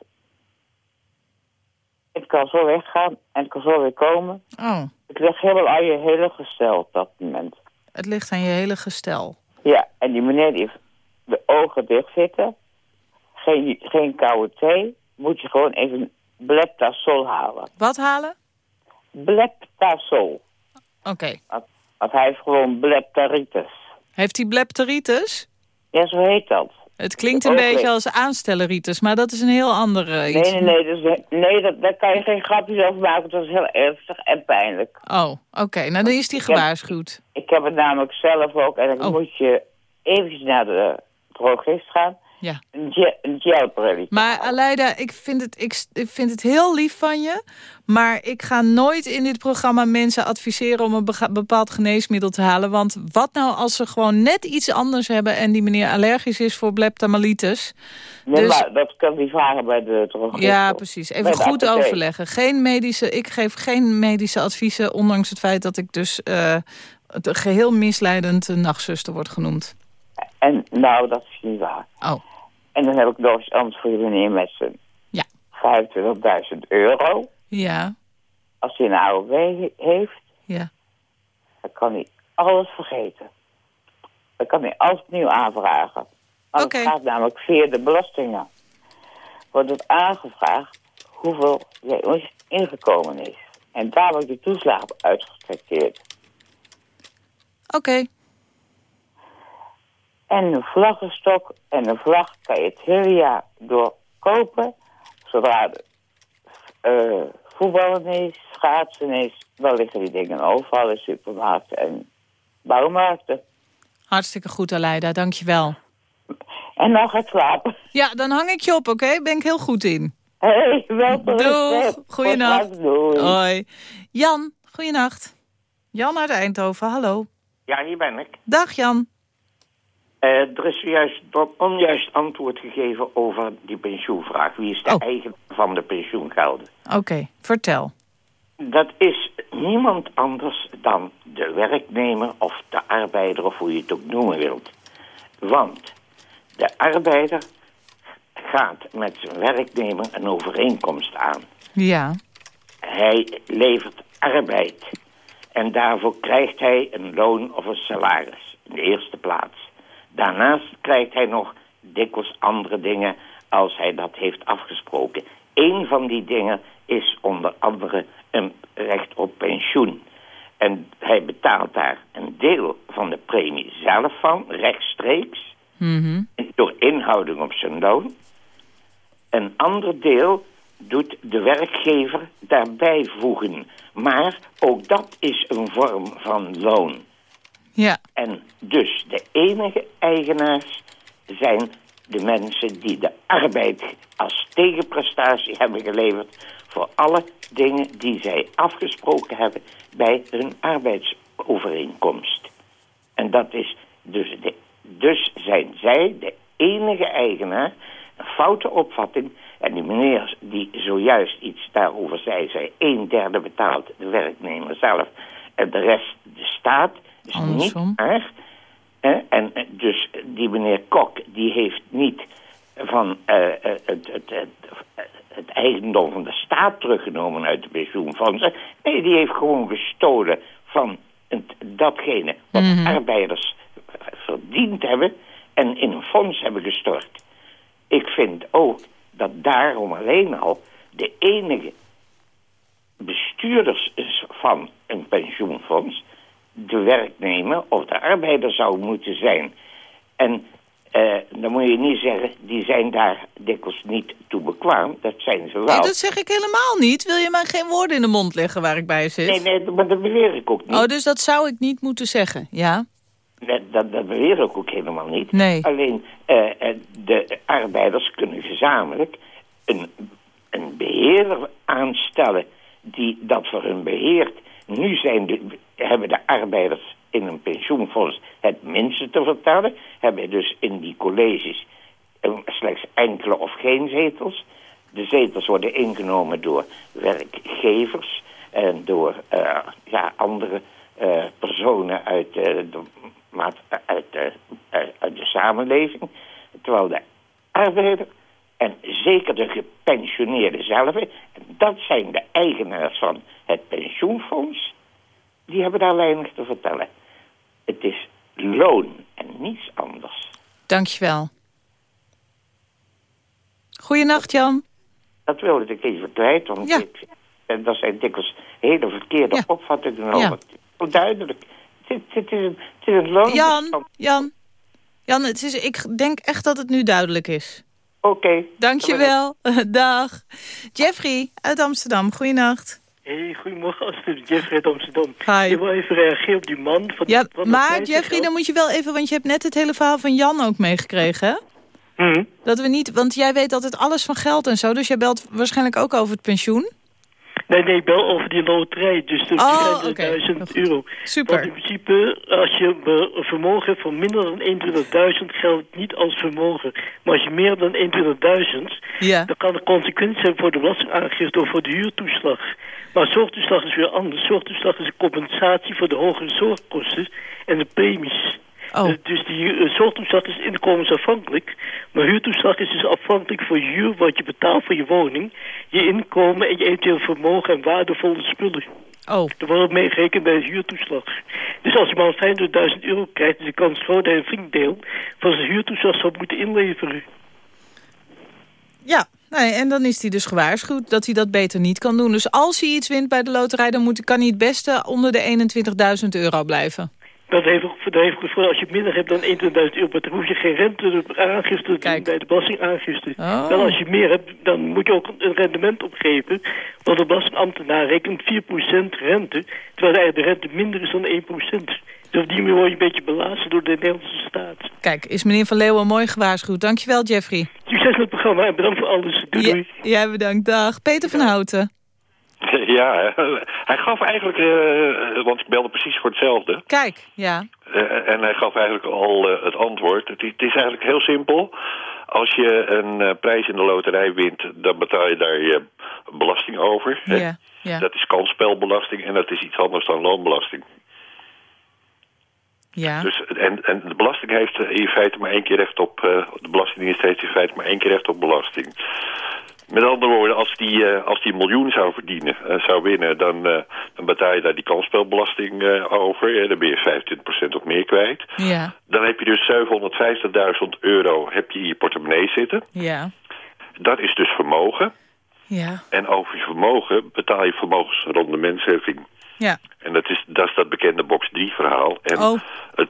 Het kan zo weggaan en het kan zo weer komen. oh, Het ligt helemaal aan je hele gestel op dat moment. het ligt aan je hele gestel. Ja, en die meneer die heeft de ogen dicht zitten. Geen, geen koude thee. Moet je gewoon even Bleptasol halen. Wat halen? Bleptasol. Oké. Want, want hij heeft gewoon bleptaritis. Heeft hij blepteritis? Ja, zo heet dat. Het klinkt een Oké. beetje als aanstelleritis, maar dat is een heel ander eh, iets. Nee, nee, nee. Dus, nee dat, daar kan je geen grapjes over maken. Dat is heel ernstig en pijnlijk. Oh, oké. Nou, dan is die gewaarschuwd. Ik heb het namelijk zelf ook. En dan Oh. moet je eventjes naar de drogist gaan. Ja. Een. Maar Aleida, ik vind, het, ik, ik vind het heel lief van je. Maar ik ga nooit in dit programma mensen adviseren om een bepaald geneesmiddel te halen. Want wat nou als ze gewoon net iets anders hebben en die meneer allergisch is voor bleptamalitis? Dus- dat kan die vragen bij de drogist. Ja, precies. Even goed overleggen. Geen medische, ik geef geen medische adviezen, ondanks het feit dat ik dus eh, het geheel misleidend een nachtzuster wordt genoemd. En nou, dat is niet waar. Oh. En dan heb ik nog anders voor die meneer met zijn Ja. 25.000 euro. Ja, Als hij een AOW he- heeft, ja. dan kan hij alles vergeten. Dan kan hij alles opnieuw aanvragen. Want Oké. het gaat namelijk via de belastingen. Wordt het aangevraagd hoeveel jij ons ingekomen is. En daar wordt je toeslag op uitgetrakteerd. Oké. En een vlaggenstok en een vlag kan je het hele jaar door kopen. Zodra de eh, voetballen is, schaatsen is, dan liggen die dingen overal in supermarkten en bouwmarkten. Hartstikke goed, Aleida. Dankjewel. En dan gaat slapen. Ja, dan hang ik je op, oké? Ben ik heel goed in. Hey, wel Doeg, goeienacht. Hoi. Jan, goeienacht. Jan uit Eindhoven, hallo. Ja, hier ben ik. Dag Jan. Eh, er is juist een onjuist antwoord gegeven over die pensioenvraag. Wie is de eigenaar van de pensioengelden? Oké, vertel. Dat is niemand anders dan de werknemer of de arbeider, of hoe je het ook noemen wilt. Want de arbeider gaat met zijn werknemer een overeenkomst aan. Ja. Hij levert arbeid. En daarvoor krijgt hij een loon of een salaris. In de eerste plaats. Daarnaast krijgt hij nog dikwijls andere dingen als hij dat heeft afgesproken. Eén van die dingen is onder andere een recht op pensioen. En hij betaalt daar een deel van de premie zelf van, rechtstreeks, Mhm. door inhouding op zijn loon. Een ander deel doet de werkgever daarbij voegen. Maar ook dat is een vorm van loon. Ja. En dus de enige eigenaars zijn de mensen die de arbeid als tegenprestatie hebben geleverd voor alle dingen die zij afgesproken hebben bij hun arbeidsovereenkomst. En dat is dus, de, dus zijn zij de enige eigenaar. Een foute opvatting. En die meneer die zojuist iets daarover zei, zei een derde betaalt de werknemer zelf en de rest de staat. Is niet waar. Hè? En eh, dus die meneer Kok, die heeft niet van eh, eh, het, het, het, het eigendom van de staat teruggenomen uit de pensioenfondsen. Nee, die heeft gewoon gestolen van datgene wat de arbeiders verdiend hebben en in een fonds hebben gestort. Ik vind ook dat daarom alleen al de enige bestuurders is van een pensioenfonds de werknemer of de arbeider zou moeten zijn. En eh, dan moet je niet zeggen, die zijn daar dikwijls niet toe bekwaam. Dat zijn ze wel. Nee, dat zeg ik helemaal niet. Wil je mij geen woorden in de mond leggen waar ik bij zit? Nee, nee, maar dat beweer ik ook niet. Oh, dus dat zou ik niet moeten zeggen, ja? Dat, dat, dat beweer ik ook helemaal niet. Nee. Alleen eh, eh, de arbeiders kunnen gezamenlijk een, een beheerder aanstellen die dat voor hun beheert. Nu zijn de, hebben de arbeiders in een pensioenfonds het minste te vertellen. Hebben dus in die colleges eh, slechts enkele of geen zetels. De zetels worden ingenomen door werkgevers en door eh, ja, andere eh, personen uit, de, maat- uit, de- samenleving. Terwijl de arbeider en zeker de gepensioneerden zelf, en dat zijn de eigenaars van het pensioenfonds, die hebben daar weinig te vertellen. Het is loon en niets anders. Dankjewel. Goeienacht, Jan. Dat wilde ik even kwijt, want Ja. ik, en dat zijn dikwijls hele verkeerde opvattingen over. Ja. Duidelijk. Het, het, is een, het is een loon. Jan, Jan. Jan, het is, ik denk echt dat het nu duidelijk is. Oké. Dankjewel. Dag. Jeffrey uit Amsterdam. Goeienacht. Hey, goedemorgen Astrid, Jeffrey uit Amsterdam. Hi. Ik wil even reageren op die man. Van Ja, maar Jeffrey, dan moet je wel even... want je hebt net het hele verhaal van Jan ook meegekregen, hè? Mhm. Dat we niet... Want jij weet altijd alles van geld en zo... dus jij belt waarschijnlijk ook over het pensioen. Nee, nee, bel over die loterij. Dus dat Oh, zijn oké. 1000 euro. Super. Want in principe, als je een vermogen hebt van minder dan 21.000, geldt het niet als vermogen. Maar als je meer dan 21.000, Ja. dan kan de consequentie zijn voor de belastingaangifte of voor de huurtoeslag. Maar zorgtoeslag is weer anders. Zorgtoeslag is een compensatie voor de hogere zorgkosten en de premies. Oh. Eh, Dus die eh, zorgtoeslag is inkomensafhankelijk. Maar huurtoeslag is dus afhankelijk voor huur wat je betaalt voor je woning. Je inkomen en je eventueel vermogen en waardevolle spullen. Oh. Dat wordt meegerekend bij de huurtoeslag. Dus als je maar 25.000 euro krijgt, is de kans groot dat een flink deel van zijn huurtoeslag zou moeten inleveren. Nee, en dan is hij dus gewaarschuwd dat hij dat beter niet kan doen. Dus als hij iets wint bij de loterij... dan moet, kan hij het beste onder de 21.000 euro blijven. Dat heeft ook, dat heeft ook voor als je minder hebt dan 21.000 euro, dan hoef je geen rente aangifte te doen bij de belastingaangifte. Oh. Wel als je meer hebt, dan moet je ook een rendement opgeven, want de belastingambtenaar rekent 4% rente, terwijl eigenlijk de rente minder is dan 1%. Dus op die manier word je een beetje belast door de Nederlandse staat. Kijk, is meneer Van Leeuwen mooi gewaarschuwd. Dankjewel, Jeffrey. Succes met het programma en bedankt voor alles. Doei, doei. Ja, jij bedankt. Dag. Peter van Houten. Ja, hij gaf eigenlijk, eh, want ik belde precies voor hetzelfde. Kijk, ja. Eh, en hij gaf eigenlijk al eh, het antwoord. Het, is- het is eigenlijk heel simpel. Als je een eh, prijs in de loterij wint, dan betaal je daar je belasting over. Ja, ja. Dat is kansspelbelasting en dat is iets anders dan loonbelasting. Ja. Dus, en, en de belasting heeft eh, in feite maar één keer recht op... eh, de Belastingdienst heeft in feite maar één keer recht op belasting. Met andere woorden, als die, eh, als die een miljoen zou verdienen, zou winnen... Dan, dan betaal je daar die kansspelbelasting over. en dan ben je 25% of meer kwijt. Ja, Dan heb je dus 750.000 euro heb je in je portemonnee zitten. ja, Dat is dus vermogen. ja, En over je vermogen betaal je vermogensrendementsheffing. Ja. En dat is dat, is dat bekende box 3 verhaal. En Oh. het,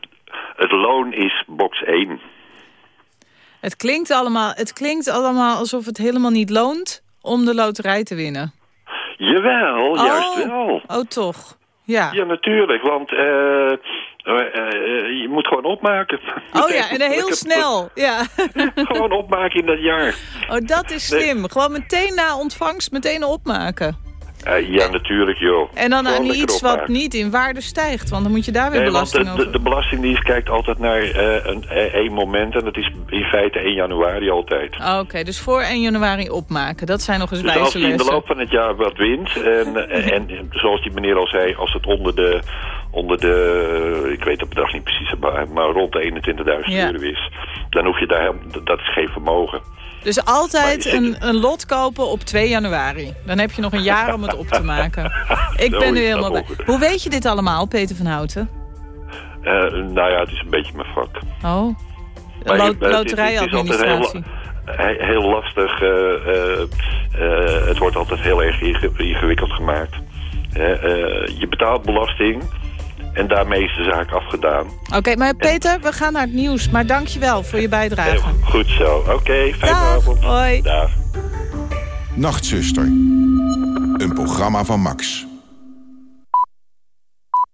het loon is box 1. Het klinkt, allemaal, het klinkt allemaal alsof het helemaal niet loont om de loterij te winnen. Jawel, juist wel. Oh, toch. Ja. Ja, natuurlijk, want eh, eh, eh, je moet gewoon opmaken. Oh ja, en heel snel. Ja. gewoon opmaken in dat jaar. Oh, dat is Nee. slim. Gewoon meteen na ontvangst meteen opmaken. Eh, ja, natuurlijk, joh. En dan Gewoon aan iets wat niet in waarde stijgt. Want dan moet je daar weer Nee, want belasting de, de, over. de Belastingdienst kijkt altijd naar eh, een, eh, één moment... en dat is in feite 1 januari altijd. Oh, Oké, dus voor 1 januari opmaken. Dat zijn nog eens Dus als wijze hij in de lessen. loop van het jaar wat wint... en, en, en zoals die meneer al zei, als het onder de... Onder de, ik weet het bedrag niet precies, maar, maar rond de 21.000 Ja. euro is. Dan hoef je daar, dat is geen vermogen. Dus altijd een, een lot kopen op 2 januari. Dan heb je nog een jaar om het op te maken. Ik ben nu helemaal bij. Hoe weet je dit allemaal, Peter van Houten? Eh, nou ja, het is een beetje mijn vak. Oh, Maar Lo- je- het- het is- loterijadministratie. Het is altijd heel, lastig. eh, eh, eh, het wordt altijd heel erg inge- ingewikkeld gemaakt. Je betaalt belasting en daarmee is de zaak afgedaan. Oké, maar Peter, we gaan naar het nieuws. Maar dank je wel voor je bijdrage. Goed zo. Oké, fijne Dag. avond. Hoi. Dag. Nachtzuster. Een programma van Max.